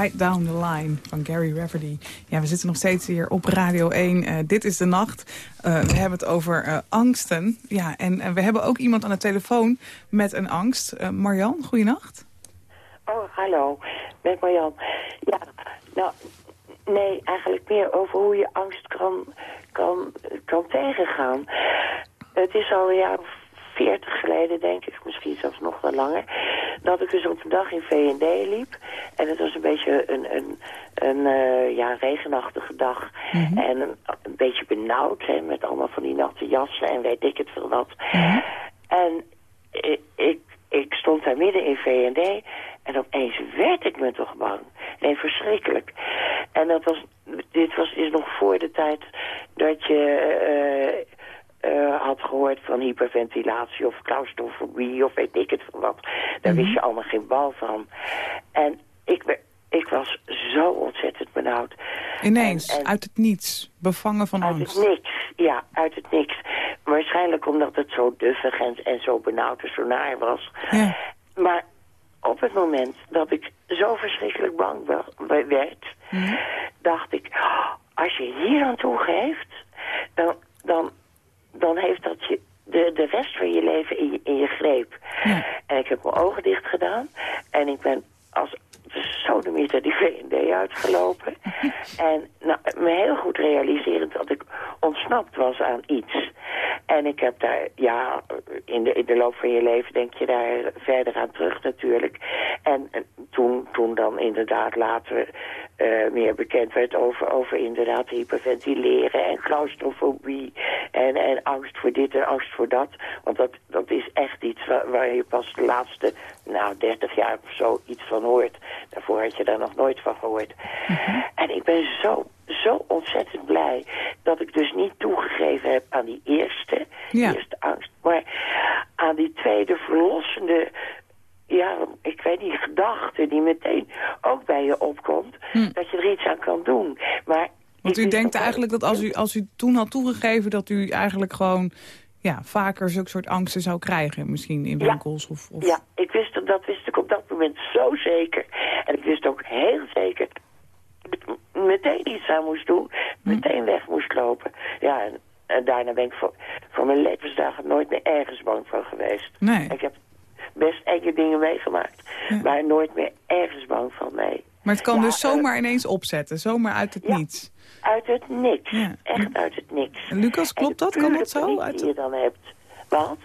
Right Down the Line van Gary Rafferty. Ja, we zitten nog steeds hier op Radio 1. Eh, dit is de nacht. Eh, we hebben het over eh, angsten. Ja, en we hebben ook iemand aan de telefoon met een angst. Eh Marjan, goeienacht. Oh, hallo. Met Marjan. Ja, nou, nee, eigenlijk meer over hoe je angst kan, kan, kan tegengaan. Het is al een jaar of veertig geleden, denk ik, misschien zelfs nog wel langer, dat ik dus op een dag in V&D liep. En het was een beetje een, een, een eh, ja, regenachtige dag. En een, een beetje benauwd, hè, met allemaal van die natte jassen en weet ik het veel wat. En ik, ik, ik stond daar midden in V&D en opeens werd ik me toch bang. Nee, verschrikkelijk. En dat was, dit was, is nog voor de tijd dat je eh, had gehoord van hyperventilatie of claustrofobie of weet ik het wat. Daar wist je allemaal geen bal van. En ik, ik was zo ontzettend benauwd. Ineens, En- en- uit het niets, bevangen van uit angst. het niks, ja, uit het niks. Waarschijnlijk omdat het zo duffig en, en zo benauwd en zo naar was. Ja. Maar op het moment dat ik zo verschrikkelijk bang werd, dacht ik, "Oh, als je hier aan toegeeft, dan, dan, dan heeft dat je de, de rest van je leven in je, in je greep. En ik heb mijn ogen dicht gedaan en ik ben als de sodemieter die V&D uitgelopen. *laughs* en nou, me heel goed realiserend dat ik ontsnapt was aan iets. En ik heb daar, ja, in de, in de loop van je leven denk je daar verder aan terug natuurlijk. En, en toen, toen dan inderdaad later eh, meer bekend werd over, over inderdaad hyperventileren en claustrofobie en, en angst voor dit en angst voor dat. Want dat, dat is echt iets waar, waar je pas de laatste, nou, 30 jaar of zo iets van hoort. Daarvoor had je daar nog nooit van gehoord. En ik ben zo, zo ontzettend blij dat ik dus niet toegegeven heb aan die eerste, Ja. eerste angst. Maar aan die tweede verlossende, ja, ik weet niet, gedachte die meteen ook bij je opkomt. Dat je er iets aan kan doen. Maar Want u denkt eigenlijk dat als u, als u toen had toegegeven... dat u eigenlijk gewoon ja, vaker zulke soort angsten zou krijgen. Misschien in Ja. winkels of... of... Ja, ik wist dat, dat wist ik op dat moment zo zeker. En ik wist ook heel zeker dat ik meteen iets aan moest doen. Meteen weg moest lopen. Ja, en, en daarna ben ik voor, voor mijn levensdagen nooit meer ergens bang van geweest. Nee. Ik heb best enge dingen meegemaakt. Maar nooit meer ergens bang van, nee. Maar het kan Ja, dus eh, zomaar ineens opzetten. Zomaar uit het Ja. niets. Uit het niks. Ja. Echt uit het niks. En Lucas, klopt dat? Kan dat zo? Uit die je dan hebt. Wat?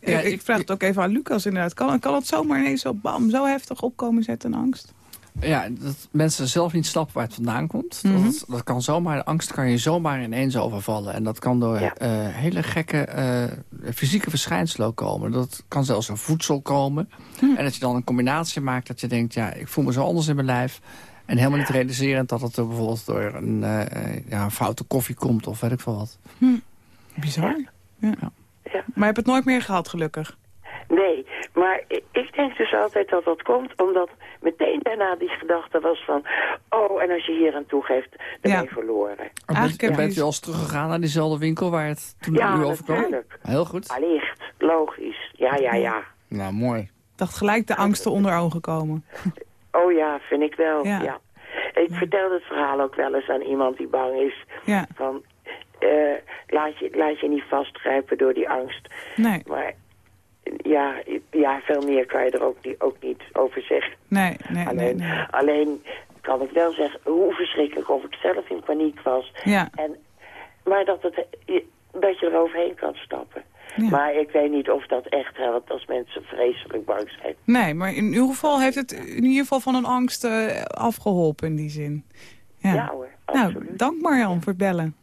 ik, ik vraag het ook even aan Lucas inderdaad. Kan, kan het zomaar ineens zo, bam, zo heftig opkomen zetten, angst? Ja, dat mensen zelf niet snappen waar het vandaan komt. Mhm. dat, dat kan zomaar, de angst kan je zomaar ineens overvallen. En dat kan door Ja. eh, hele gekke eh, fysieke verschijnselen ook komen. Dat kan zelfs door voedsel komen. En dat je dan een combinatie maakt dat je denkt... ja, ik voel me zo anders in mijn lijf. En helemaal niet realiserend dat het er bijvoorbeeld door een, eh, ja, een foute koffie komt of weet ik veel wat. Bizar. Ja. Ja. Maar je hebt het nooit meer gehad, gelukkig. Nee, maar ik denk dus altijd dat dat komt omdat meteen daarna die gedachte was van... oh, en als je hier aan toegeeft, dan Ja. ben je verloren. En Eigenlijk bent, heb je bent u al eens teruggegaan naar diezelfde winkel waar het toen Ja, u overkwam? natuurlijk. Heel goed. Allicht, logisch. Ja, ja, ja. Nou, mooi. dacht gelijk de angsten onder ogen komen. *laughs* Oh ja, vind ik wel, Ja. ja. Ik vertel het verhaal ook wel eens aan iemand die bang is. Ja, Van, eh, laat, je, laat je niet vastgrijpen door die angst. nee, Maar ja, ja veel meer kan je er ook niet, ook niet over zeggen. nee, nee. Alleen, nee. alleen kan ik wel zeggen hoe verschrikkelijk of ik zelf in paniek was. Ja, En, maar dat, het, dat je er overheen kan stappen. Ja. Maar ik weet niet of dat echt helpt als mensen vreselijk bang zijn. nee, maar in uw geval heeft het in ieder geval van een angst eh, afgeholpen in die zin. Ja. Ja, hoor, nou, dank Marjan voor het bellen.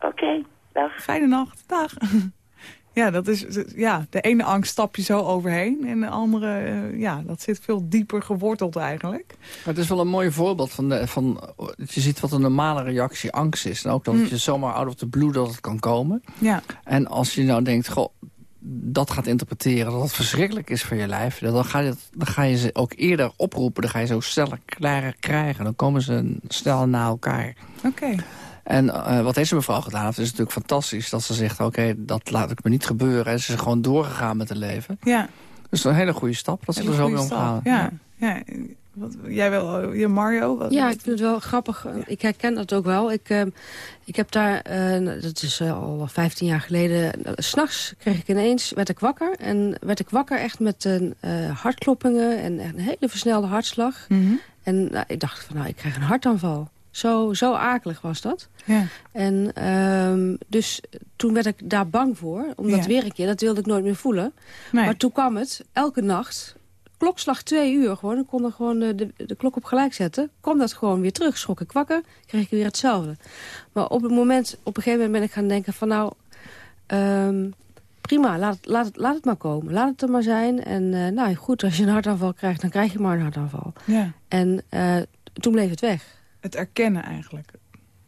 Oké, dag. Fijne nacht. Dag. *laughs* Ja, dat is, ja, de ene angst stap je zo overheen. En de andere, eh, ja, dat zit veel dieper geworteld eigenlijk. Maar het is wel een mooi voorbeeld van, de, van dat je ziet wat een normale reactie angst is. En ook dat het je zomaar out of the blue dat het kan komen. Ja, En als je nou denkt, goh, dat gaat interpreteren dat het verschrikkelijk is voor je lijf... dan ga je, dan ga je ze ook eerder oproepen, dan ga je zo sneller klaar krijgen. Dan komen ze sneller na elkaar. oké. En eh, wat deze mevrouw gedaan heeft, is natuurlijk fantastisch. Dat ze zegt, oké, dat laat ik me niet gebeuren. En ze is gewoon doorgegaan met het leven. Ja, Dus een hele goede stap, dat ze hele er zo mee omgaan. Ja, ja. Wat, jij wel, je Mario? Wat, Ja, ik vind het wel grappig. Ik herken dat ook wel. Ik, eh, ik heb daar, eh, dat is eh, al 15 jaar geleden... s S'nachts kreeg ik ineens, werd ik wakker. En werd ik wakker echt met een eh, hartkloppingen en een hele versnelde hartslag. Mhm. En nou, ik dacht van, nou, ik krijg een hartaanval. Zo, zo akelig was dat. Ja, En ehm, dus toen werd ik daar bang voor. Omdat Ja. weer een keer, dat wilde ik nooit meer voelen. nee. Maar toen kwam het, elke nacht, klokslag twee uur gewoon. Ik kon er gewoon de, de, de klok op gelijk zetten. Kwam dat gewoon weer terug, schrok ik wakker, kreeg ik weer hetzelfde. Maar op het moment, op een gegeven moment ben ik gaan denken van nou... ehm, prima, laat, het- laat, het, laat het maar komen. Laat het er maar zijn. En eh, nou goed, als je een hartaanval krijgt, dan krijg je maar een hartaanval. ja, En eh, toen bleef het weg. Het erkennen eigenlijk.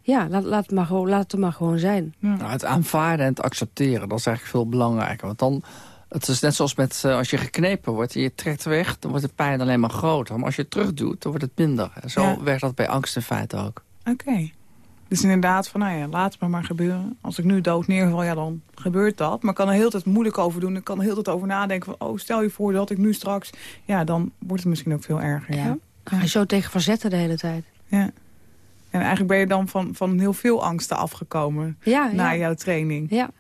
Ja, laat, laat, het maar gewoon, laat het maar gewoon zijn. Ja. Nou, het aanvaarden en het accepteren, dat is eigenlijk veel belangrijker. Want dan, het is net zoals met eh, als je geknepen wordt en je trekt weg... dan wordt de pijn alleen maar groter. Maar als je het terugdoet, dan wordt het minder. En zo Ja. werkt dat bij angst in feite ook. Oké. Dus inderdaad van, nou ja, laat het maar maar gebeuren. Als ik nu dood neerval, ja, dan gebeurt dat. Maar ik kan er heel tijd moeilijk over doen. Ik kan er heel tijd over nadenken van, oh, stel je voor dat ik nu straks... Ja, dan wordt het misschien ook veel erger, ja. Ja. Ga je zo tegen verzetten de hele tijd. Ja. En eigenlijk ben je dan van, van heel veel angsten afgekomen Ja, na ja. jouw training. Ja,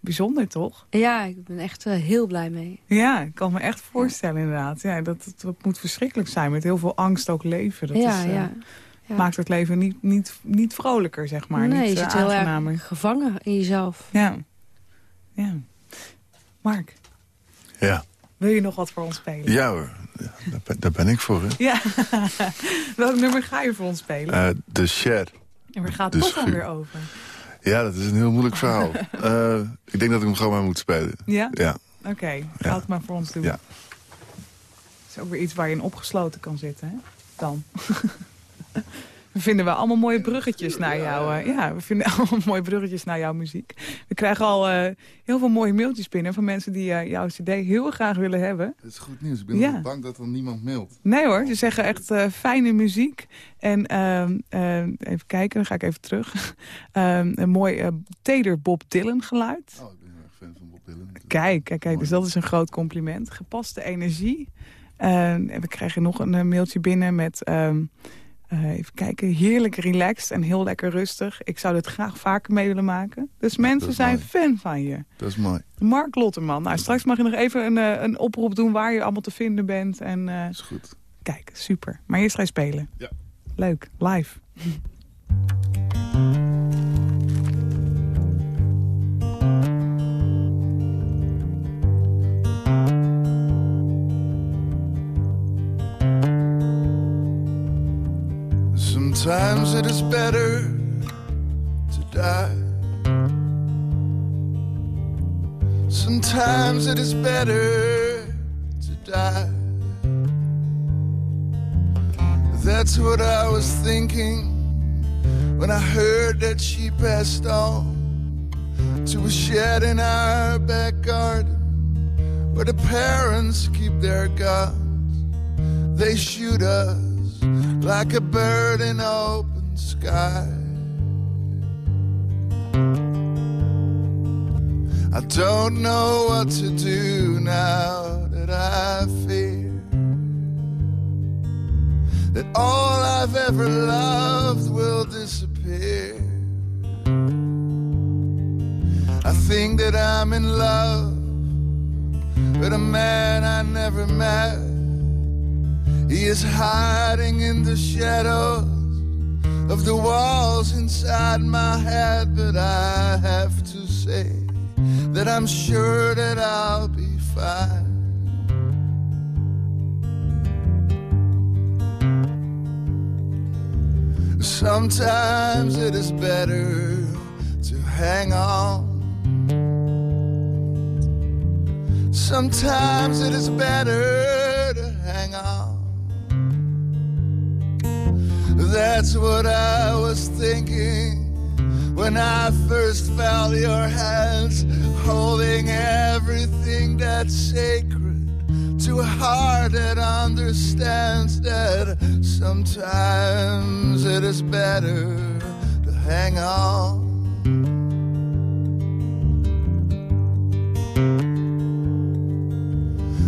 Bijzonder, toch? ja ik ben echt eh, heel blij mee. Ja, ik kan me echt voorstellen inderdaad. Ja, dat, dat, dat moet verschrikkelijk zijn. Met heel veel angst ook leven. Dat ja, is, eh, ja. ja. maakt het leven niet, niet, niet vrolijker, zeg maar. nee, niet je eh, zit heel erg gevangen in jezelf. Ja. ja. Mark, Ja, wil je nog wat voor ons spelen? ja hoor. Ja, daar, ben, daar ben ik voor, hè. Ja. *laughs* Welk nummer ga je voor ons spelen? Eh, de share. en waar gaat het toch dan weer over? Ja, dat is een heel moeilijk verhaal. *laughs* Eh, ik denk dat ik hem gewoon maar moet spelen. Ja? Ja, Oké, ga Ja. het maar voor ons doen. Ja. Het is ook weer iets waar je in opgesloten kan zitten, hè? Dan. *laughs* We vinden wel allemaal mooie bruggetjes naar jou. eh, ja, we vinden *laughs* allemaal mooie bruggetjes naar jouw muziek. We krijgen al eh, heel veel mooie mailtjes binnen van mensen die eh, jouw cd heel graag willen hebben. dat is goed nieuws. Ik ben Ja. bang dat er niemand mailt. Nee hoor, ze zeggen echt fijne muziek. En ehm, even kijken, dan ga ik even terug. *laughs* Ehm, een mooi teder Bob Dylan geluid. Oh, ik ben heel erg fan van Bob Dylan. Kijk, kijk, kijk, dus dat is een groot compliment. Gepaste energie. Ehm, en we krijgen nog een mailtje binnen met... eh, even kijken, heerlijk relaxed en heel lekker rustig. Ik zou dit graag vaker mee willen maken. Dus mensen zijn mooi. fan van je. Dat is mooi. Mark Lotterman. Nou, straks mag je nog even een, eh, een oproep doen waar je allemaal te vinden bent. En eh, is goed. kijk, super. Maar eerst ga je spelen. Ja. Leuk, live. Sometimes it is better to die. Sometimes it is better to die. That's what I was thinking when I heard that she passed on to a shed in our back garden where the parents keep their guns. They shoot us like a bird in open sky. I don't know what to do now that I fear that all I've ever loved will disappear. I think that I'm in love with a man I never met. He is hiding in the shadows of the walls inside my head, but I have to say that I'm sure that I'll be fine. Sometimes it is better to hang on. Sometimes it is better to hang on. That's what I was thinking when I first felt your hands holding everything that's sacred to a heart that understands that sometimes it is better to hang on.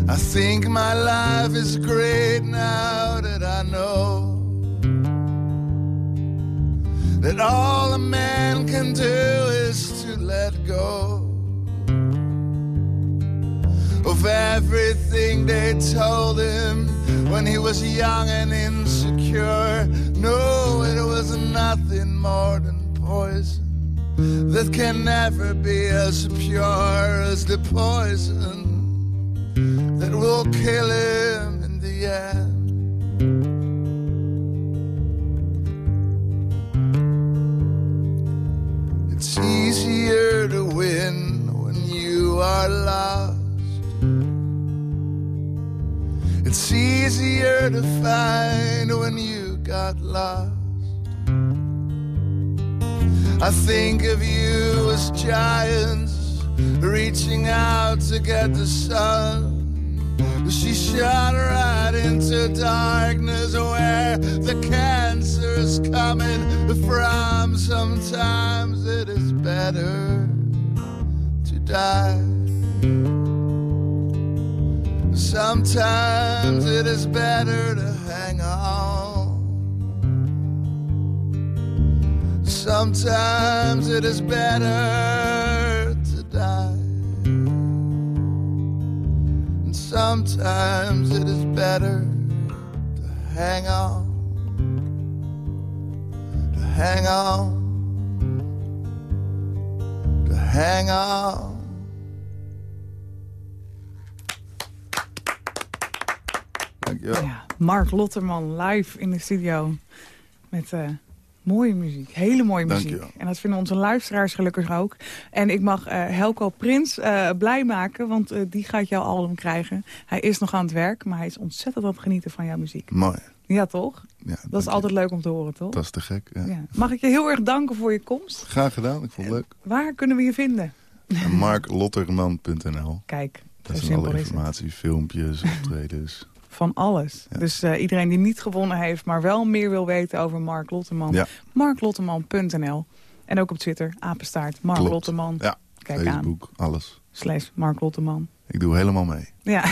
I think my life is great now that I know that all a man can do is to let go of everything they told him when he was young and insecure. No, it was nothing more than poison that can never be as pure as the poison that will kill him in the end. Lost. It's easier to find when you got lost. I think of you as giants reaching out to get the sun. She shot right into darkness where the cancer's coming from. Sometimes it is better to die. Sometimes it is better to hang on. Sometimes it is better to die. And sometimes it is better to hang on. To hang on. To hang on. Dankjewel. Ja, Mark Lotterman live in de studio met eh, mooie muziek. Hele mooie muziek. Dankjewel. En dat vinden onze luisteraars gelukkig ook. En ik mag eh, Helco Prins eh, blij maken, want die gaat jouw album krijgen. Hij is nog aan het werk, maar hij is ontzettend aan het genieten van jouw muziek. Mooi. Ja, toch? Ja, Dat is je. altijd leuk om te horen, toch? Dat is te gek. Ja. Ja. Mag ik je heel erg danken voor je komst? Graag gedaan, ik vond het leuk. Waar kunnen we je vinden? En marklotterman.nl. Kijk, Dat is alle informatie, filmpjes, optredens. Van alles. Ja. Dus eh, iedereen die niet gewonnen heeft, maar wel meer wil weten over Mark Lotteman. Ja. Marklotteman.nl. En ook op Twitter, apenstaart, Mark Klopt. Lotteman. Ja, Kijk aan, Facebook, alles. slash Mark Lotteman. Ik doe helemaal mee. Ja,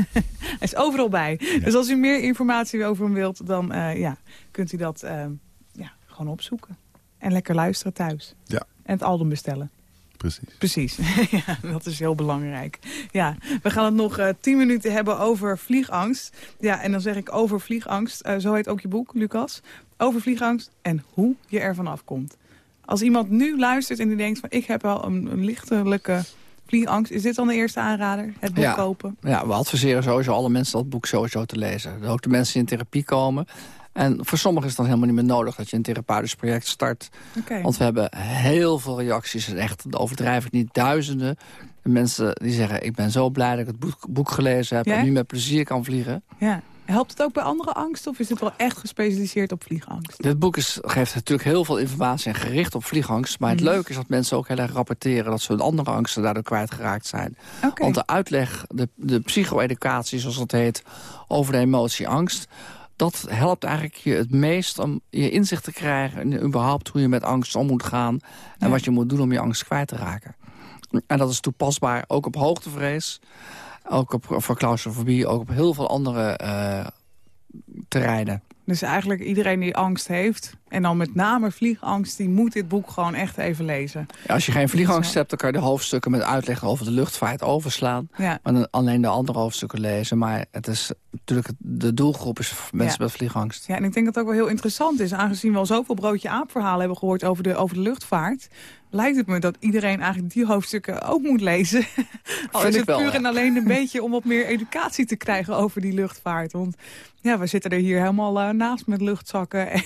*laughs* hij is overal bij. Dus als u meer informatie over hem wilt, dan eh, ja, kunt u dat eh, ja, gewoon opzoeken. En lekker luisteren thuis. Ja. En het album bestellen. Precies. Precies, *laughs* ja, dat is heel belangrijk. Ja, we gaan het nog eh, tien minuten hebben over vliegangst. Ja, en dan zeg ik over vliegangst. Eh, zo heet ook je boek, Lucas. Over vliegangst en hoe je er vanaf komt. Als iemand nu luistert en die denkt van... ik heb wel een, een lichtelijke vliegangst. Is dit dan de eerste aanrader? Het boek Ja. kopen? Ja, we adviseren sowieso alle mensen dat boek sowieso te lezen. Ook de mensen die in therapie komen. En voor sommigen is het dan helemaal niet meer nodig dat je een therapeutisch project start. Want we hebben heel veel reacties, en echt, overdrijf ik niet, duizenden mensen die zeggen... ik ben zo blij dat ik het boek, boek gelezen heb Ja? en nu met plezier kan vliegen. Ja. Helpt het ook bij andere angsten of is het wel echt gespecialiseerd op vliegangst? Dit boek is, geeft natuurlijk heel veel informatie en gericht op vliegangst. Maar het Mhm. leuke is dat mensen ook heel erg rapporteren... dat ze hun andere angsten daardoor kwijtgeraakt zijn. Oké. Want de uitleg, de, de psycho-educatie, zoals dat heet... over de emotie angst... dat helpt eigenlijk je het meest om je inzicht te krijgen... in überhaupt hoe je met angst om moet gaan... en Ja. wat je moet doen om je angst kwijt te raken. En dat is toepasbaar ook op hoogtevrees... ook op, voor claustrofobie, ook op heel veel andere eh, terreinen. Dus eigenlijk iedereen die angst heeft, en dan met name vliegangst... die moet dit boek gewoon echt even lezen. Ja, als je geen vliegangst hebt, dan kan je de hoofdstukken met uitleg over de luchtvaart overslaan. Ja. Dan alleen de andere hoofdstukken lezen. Maar het is natuurlijk de doelgroep is mensen Ja. met vliegangst. Ja, en ik denk dat het ook wel heel interessant is... aangezien we al zoveel broodje aapverhalen hebben gehoord over de, over de luchtvaart... lijkt het me dat iedereen eigenlijk die hoofdstukken ook moet lezen. *laughs* al is het wel, puur ja. en alleen een *laughs* beetje om wat meer educatie te krijgen over die luchtvaart. Want ja, we zitten er hier helemaal eh, naast met luchtzakken... *laughs* en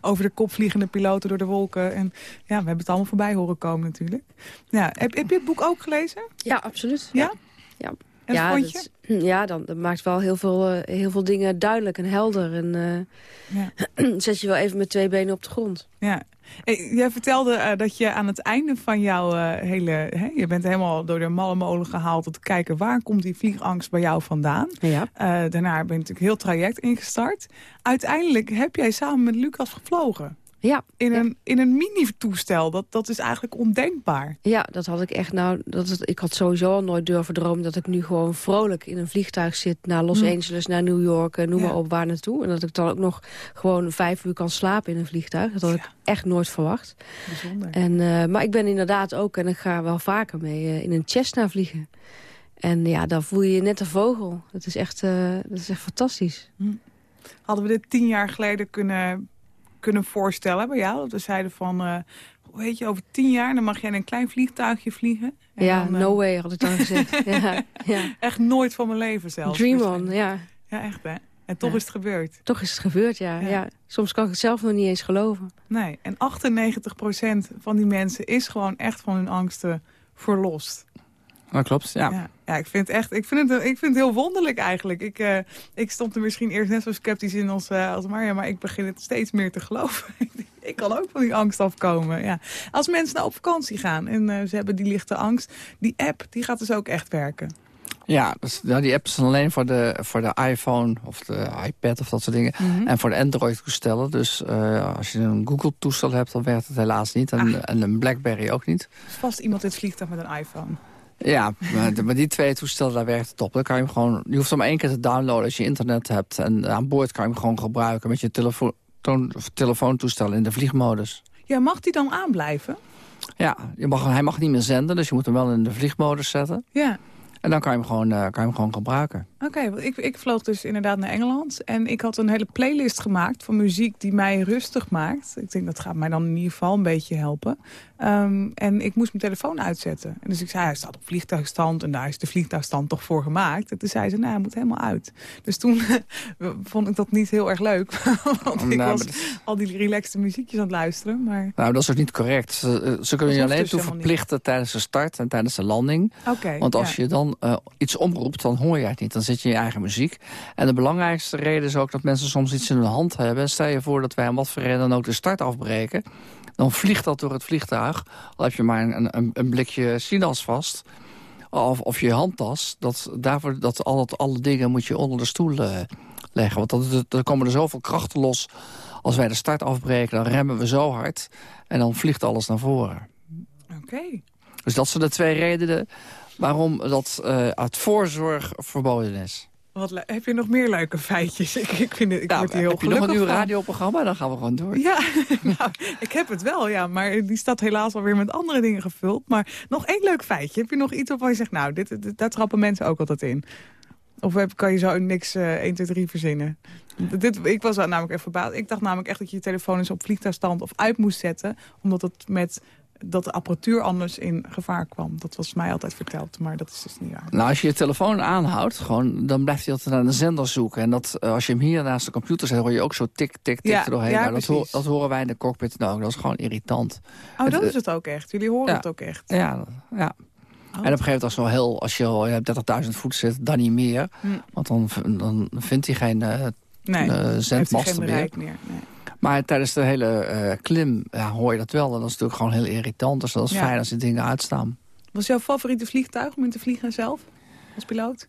over de kop vliegende piloten door de wolken. En ja, we hebben het allemaal voorbij horen komen natuurlijk. Ja, heb, heb je het boek ook gelezen? Ja, absoluut. Ja? Ja. En ja, vond je? dat, *clears throat* ja dan, dat maakt wel heel veel, eh, heel veel dingen duidelijk en helder. En eh, *clears throat* zet je wel even met twee benen op de grond. Ja. Eh, Jij vertelde dat je aan het einde van jouw hele... Hè, je bent helemaal door de malle molen gehaald om te kijken... waar komt die vliegangst bij jou vandaan? Ja. Daarna ben je natuurlijk heel traject ingestart. Uiteindelijk heb jij samen met Lucas gevlogen. Ja, In ja. een, in een mini-toestel. Dat, dat is eigenlijk ondenkbaar. Ja, dat had ik echt nou. Dat het, ik had sowieso al nooit durven dromen dat ik nu gewoon vrolijk in een vliegtuig zit naar Los Hm. Angeles, naar New York, eh, noem Ja. maar op waar naartoe. En dat ik dan ook nog gewoon vijf uur kan slapen in een vliegtuig. Dat had ik echt nooit verwacht. Bijzonder. En, eh, maar ik ben inderdaad ook, en ik ga wel vaker mee, eh, in een Cessna vliegen. En ja, dan voel je je net een vogel. Dat is echt, dat is echt fantastisch. Hadden we dit tien jaar geleden kunnen, kunnen voorstellen bij jou? Dat we zeiden van... eh, weet je, over tien jaar dan mag jij in een klein vliegtuigje vliegen. En ja, dan, eh, no way had ik dan gezegd. *laughs* ja, ja. Echt nooit van mijn leven zelfs. Dream Dus, on, ja. Ja, echt hè. En toch Ja. is het gebeurd. Toch is het gebeurd, ja. Ja. ja. Soms kan ik het zelf nog niet eens geloven. Nee, en 98% van die mensen is gewoon echt van hun angsten verlost. Dat klopt, ja. Ja, ja ik vind het echt, ik vind het, ik vind het heel wonderlijk eigenlijk. Ik, eh, ik stond er misschien eerst net zo sceptisch in als, eh, als Marja, maar ik begin het steeds meer te geloven. *laughs* ik kan ook van die angst afkomen. Ja. Als mensen nou op vakantie gaan en eh, ze hebben die lichte angst, die app die gaat dus ook echt werken. Ja, dus, nou, die app is alleen voor de, voor de iPhone of de iPad of dat soort dingen. Mhm. En voor de Android-toestellen. Dus als je een Google-toestel hebt, dan werkt het helaas niet. En, en een Blackberry ook niet. Is vast iemand in het vliegtuig met een iPhone. Ja, maar, die twee toestellen, daar werkt het op. Dan kan je, hem gewoon, je hoeft hem één keer te downloaden als je internet hebt. En aan boord kan je hem gewoon gebruiken met je telefoon, telefoontoestel in de vliegmodus. Ja, mag die dan aanblijven? Ja, je mag, hij mag niet meer zenden, dus je moet hem wel in de vliegmodus zetten. Ja. En dan kan je hem gewoon, eh, kan je hem gewoon gebruiken. Oké, want ik, ik vloog dus inderdaad naar Engeland. En ik had een hele playlist gemaakt van muziek die mij rustig maakt. Ik denk, dat gaat mij dan in ieder geval een beetje helpen. Ehm, en ik moest mijn telefoon uitzetten. En dus ik zei, hij staat op vliegtuigstand. En daar is de vliegtuigstand toch voor gemaakt. En toen zei ze, nou, hij moet helemaal uit. Dus toen *laughs* vond ik dat niet heel erg leuk. *laughs* Want ik was al die relaxte muziekjes aan het luisteren. Maar Nou, dat is ook niet correct. Ze, eh, ze kunnen je alleen dus toe niet. verplichten tijdens de start en tijdens de landing. oké. Want als ja. je dan eh, iets omroept, dan hoor je het niet. Dan zit je in je eigen muziek. En de belangrijkste reden is ook dat mensen soms iets in hun hand hebben. Stel je voor dat wij om wat voor reden dan ook de start afbreken. Dan vliegt dat door het vliegtuig. Al heb je maar een, een, een blikje sinaas vast. Of, of je handtas. Dat, daarvoor, dat alle, alle dingen moet je onder de stoel eh, leggen. Want dan, dan komen er zoveel krachten los. Als wij de start afbreken, dan remmen we zo hard. En dan vliegt alles naar voren. Oké. Dus dat zijn de twee redenen waarom dat eh, uit voorzorg verboden is. Wat heb je nog meer leuke feitjes? *laughs* Ik, ik, vind het, ik Nou, word hier heel heb je nog een nieuw radioprogramma? Dan gaan we gewoon door. Ja, *laughs* nou, ik heb het wel, ja. Maar die staat helaas alweer met andere dingen gevuld. Maar nog één leuk feitje. Heb je nog iets waarvan je zegt, nou, dit, dit- daar trappen mensen ook altijd in? Of heb, kan je zo niks eh 1, 2, 3 verzinnen? Dit, ik was daar namelijk even verbaasd. Ik dacht namelijk echt dat je je telefoon eens op vliegtuigstand of uit moest zetten. Omdat het met dat de apparatuur anders in gevaar kwam. Dat was mij altijd verteld, maar dat is dus niet waar. Nou, als je je telefoon aanhoudt, gewoon, dan blijft hij altijd naar een zender zoeken. En dat, eh, als je hem hier naast de computer zet, hoor je ook zo tik, tik, tik Ja, er doorheen. ja, Nou, dat, precies. ho- dat horen wij in de cockpit nou ook. Dat is gewoon irritant. Oh, Het, dat eh, is het ook echt. Jullie horen ja. het ook echt. Ja, ja. Oh. En op een gegeven moment als, wel heel, als je al je hebt 30.000 voet zit, dan niet meer. Hm. Want dan, dan vindt hij geen eh, Nee, eh, zendmasten geen meer. bereik meer. Nee. Maar tijdens de hele eh, klim ja, hoor je dat wel. En dat is natuurlijk gewoon heel irritant. Dus dat is Ja. fijn als die dingen uitstaan. Was jouw favoriete vliegtuig om in te vliegen zelf? Als piloot?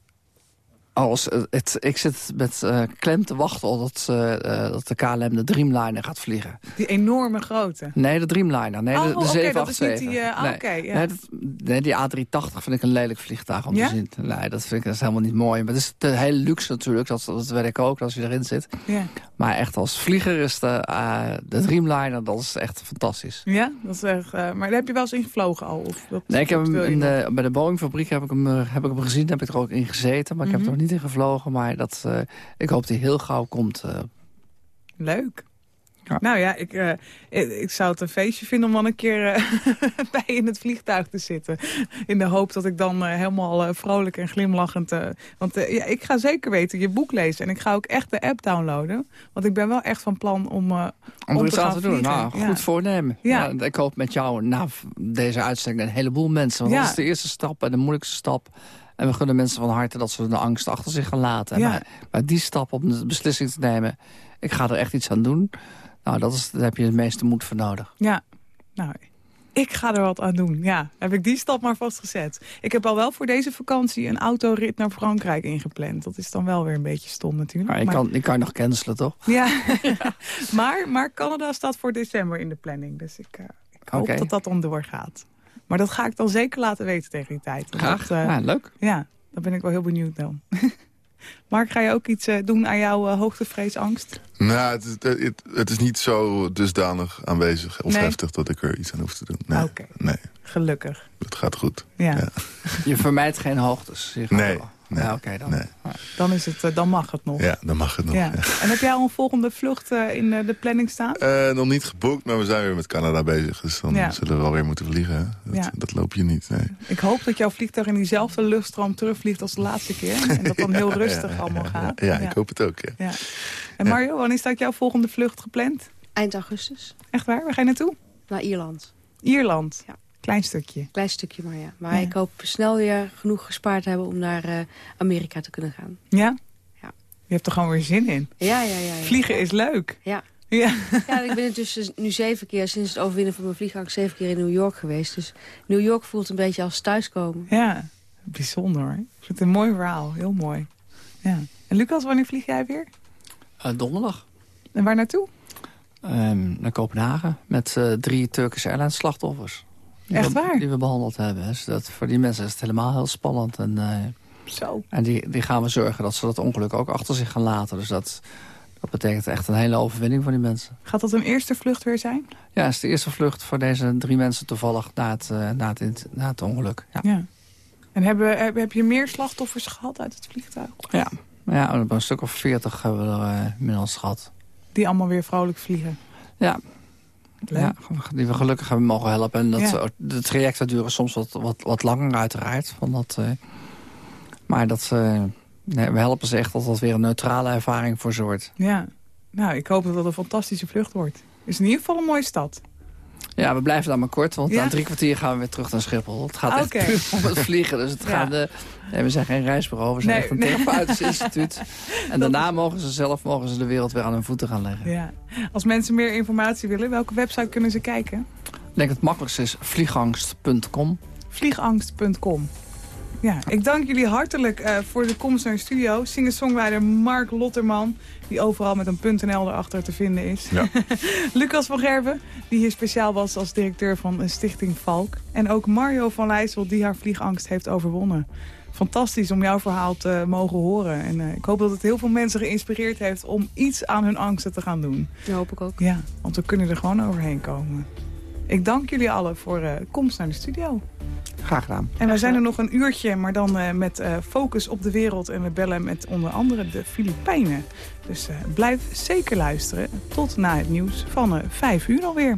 Als, eh, het, ik zit met eh, klem te wachten tot eh, eh, dat de KLM de Dreamliner gaat vliegen. Die enorme grote. Nee, de Dreamliner. Nee, de, oh, de oké, 787. dat is niet die... eh, ah, nee. Ja. Nee, dat- nee, die A380 vind ik een lelijk vliegtuig om Ja? te zien. Nee, dat vind ik dat is helemaal niet mooi. Maar het is de hele luxe natuurlijk. Dat, dat weet ik ook als je erin zit. ja. Maar echt als vlieger is de, eh, de Dreamliner, dat is echt fantastisch. Ja, dat is echt... eh, maar daar heb je wel eens in gevlogen al? Of dat, Nee, ik heb hem in de, bij de Boeing-fabriek heb ik, hem, eh, heb ik hem gezien. Heb ik er ook in gezeten. Maar ik heb er nog niet in gevlogen. Maar dat, eh, ik hoop dat hij heel gauw komt. eh. Leuk. Ja. Nou ja, ik, eh, ik, ik zou het een feestje vinden om dan een keer eh, *laughs* bij in het vliegtuig te zitten. In de hoop dat ik dan helemaal eh, vrolijk en glimlachend... eh, want ja, ik ga zeker weten je boek lezen. En ik ga ook echt de app downloaden. Want ik ben wel echt van plan om... eh, Om Om er te aan gaan te doen. Nou, ja. goed voornemen. Ja. Ja. ik hoop met jou na deze uitzending een heleboel mensen. Want Ja. dat is de eerste stap en de moeilijkste stap. En we gunnen mensen van harte dat ze de angst achter zich gaan laten. Ja. Maar, maar die stap om de beslissing te nemen... ik ga er echt iets aan doen... Nou, dat is, daar heb je het meeste moed voor nodig. Ja, nou, ik ga er wat aan doen. Ja, heb ik die stap maar vastgezet. Ik heb al wel voor deze vakantie een autorit naar Frankrijk ingepland. Dat is dan wel weer een beetje stom natuurlijk. Maar ik kan, ik kan nog cancelen, toch? Ja, *laughs* *laughs* maar, maar Canada staat voor december in de planning. Dus ik, eh, ik hoop dat dat dan doorgaat. Maar dat ga ik dan zeker laten weten tegen die tijd. Graag. Dat, eh, ja, leuk. ja, daar ben ik wel heel benieuwd dan. *laughs* Mark, ga je ook iets eh, doen aan jouw eh, hoogtevreesangst? Nou, het, is- het, het is niet zo dusdanig aanwezig of Nee. heftig dat ik er iets aan hoef te doen. Nee, Oké. nee Gelukkig. het gaat goed. Ja, Ja. *laughs* Je vermijdt geen hoogtes. Je Nee, wel. Nee, Ja, oké dan. nee. dan, is het, eh, dan mag het nog. Ja, dan mag het nog. Ja. ja. En heb jij al een volgende vlucht eh, in eh, de planning staan? Eh, nog niet geboekt, maar we zijn weer met Canada bezig. Dus dan Ja. zullen we wel weer moeten vliegen. Dat, Ja. dat loop je niet, nee. Ik hoop dat jouw vliegtuig in diezelfde luchtstroom terugvliegt als de laatste keer. En dat dan heel *laughs* rustig allemaal ja, gaat. Ja, ik hoop het ook, ja. Ja. En Mario, wanneer staat jouw volgende vlucht gepland? Eind augustus Echt waar? Waar ga je naartoe? naar Ierland. Ierland. Ja. Klein stukje. Klein stukje maar, ja. Maar Ja. ik hoop snel weer genoeg gespaard te hebben om naar eh, Amerika te kunnen gaan. Ja? Ja. Je hebt er gewoon weer zin in. Ja, ja, ja. ja. Vliegen is leuk. Ja. Ja. Ja, ik ben intussen nu zeven keer, sinds het overwinnen van mijn vliegangst, zeven keer in New York geweest. Dus New York voelt een beetje als thuiskomen. Ja. Bijzonder hoor. Ik vind het een mooi verhaal. Heel mooi. Ja. En Lucas, wanneer vlieg jij weer? Eh, donderdag. En waar naartoe? Ehm, naar Kopenhagen met eh, drie Turkish Airlines slachtoffers. Echt we- waar? Die we behandeld hebben. Dus dat, voor die mensen is het helemaal heel spannend. En, eh, Zo. en die, die gaan we zorgen dat ze dat ongeluk ook achter zich gaan laten. Dus dat, dat betekent echt een hele overwinning voor die mensen. Gaat dat een eerste vlucht weer zijn? Ja, het is de eerste vlucht voor deze drie mensen toevallig na het, eh, na het, na het ongeluk. Ja. Ja. En hebben, heb, heb je meer slachtoffers gehad uit het vliegtuig? Ja. Ja, een stuk of veertig hebben we er eh, inmiddels gehad. Die allemaal weer vrolijk vliegen. Ja. Ja, die we gelukkig hebben mogen helpen. En dat, Ja. de trajecten duren soms wat, wat, wat langer uiteraard. Van dat, eh, maar dat, eh, nee, we helpen ze echt dat dat weer een neutrale ervaring voor ze wordt. Ja. Nou, ik hoop dat dat een fantastische vlucht wordt. is in ieder geval een mooie stad. Ja, we blijven daar maar kort, want Ja? na drie kwartier gaan we weer terug naar Schiphol. Het gaat Oké. echt puur om het vliegen. Dus het Ja. gaat, eh, nee, we zijn geen reisbureau, we zijn Nee, echt een nee. therapeutisch *laughs* instituut. En daarna mogen ze zelf mogen ze de wereld weer aan hun voeten gaan leggen. Ja. Als mensen meer informatie willen, welke website kunnen ze kijken? Ik denk het makkelijkste is vliegangst.com. Vliegangst.com. Ja, ik dank jullie hartelijk eh, voor de komst naar de studio. Singer-songwriter Mark Lotterman, die overal met een .nl erachter te vinden is. Ja. *laughs* Lucas van Gerven, die hier speciaal was als directeur van een Stichting Valk. En ook Mario van Leijssel, die haar vliegangst heeft overwonnen. Fantastisch om jouw verhaal te mogen horen. En eh, ik hoop dat het heel veel mensen geïnspireerd heeft om iets aan hun angsten te gaan doen. Dat hoop ik ook. Ja, want we kunnen er gewoon overheen komen. Ik dank jullie allen voor uh, komst naar de studio. Graag gedaan. En we zijn er nog een uurtje, maar dan eh, met eh, focus op de wereld. En we bellen met onder andere de Filipijnen. Dus blijf zeker luisteren. Tot na het nieuws van vijf uur alweer.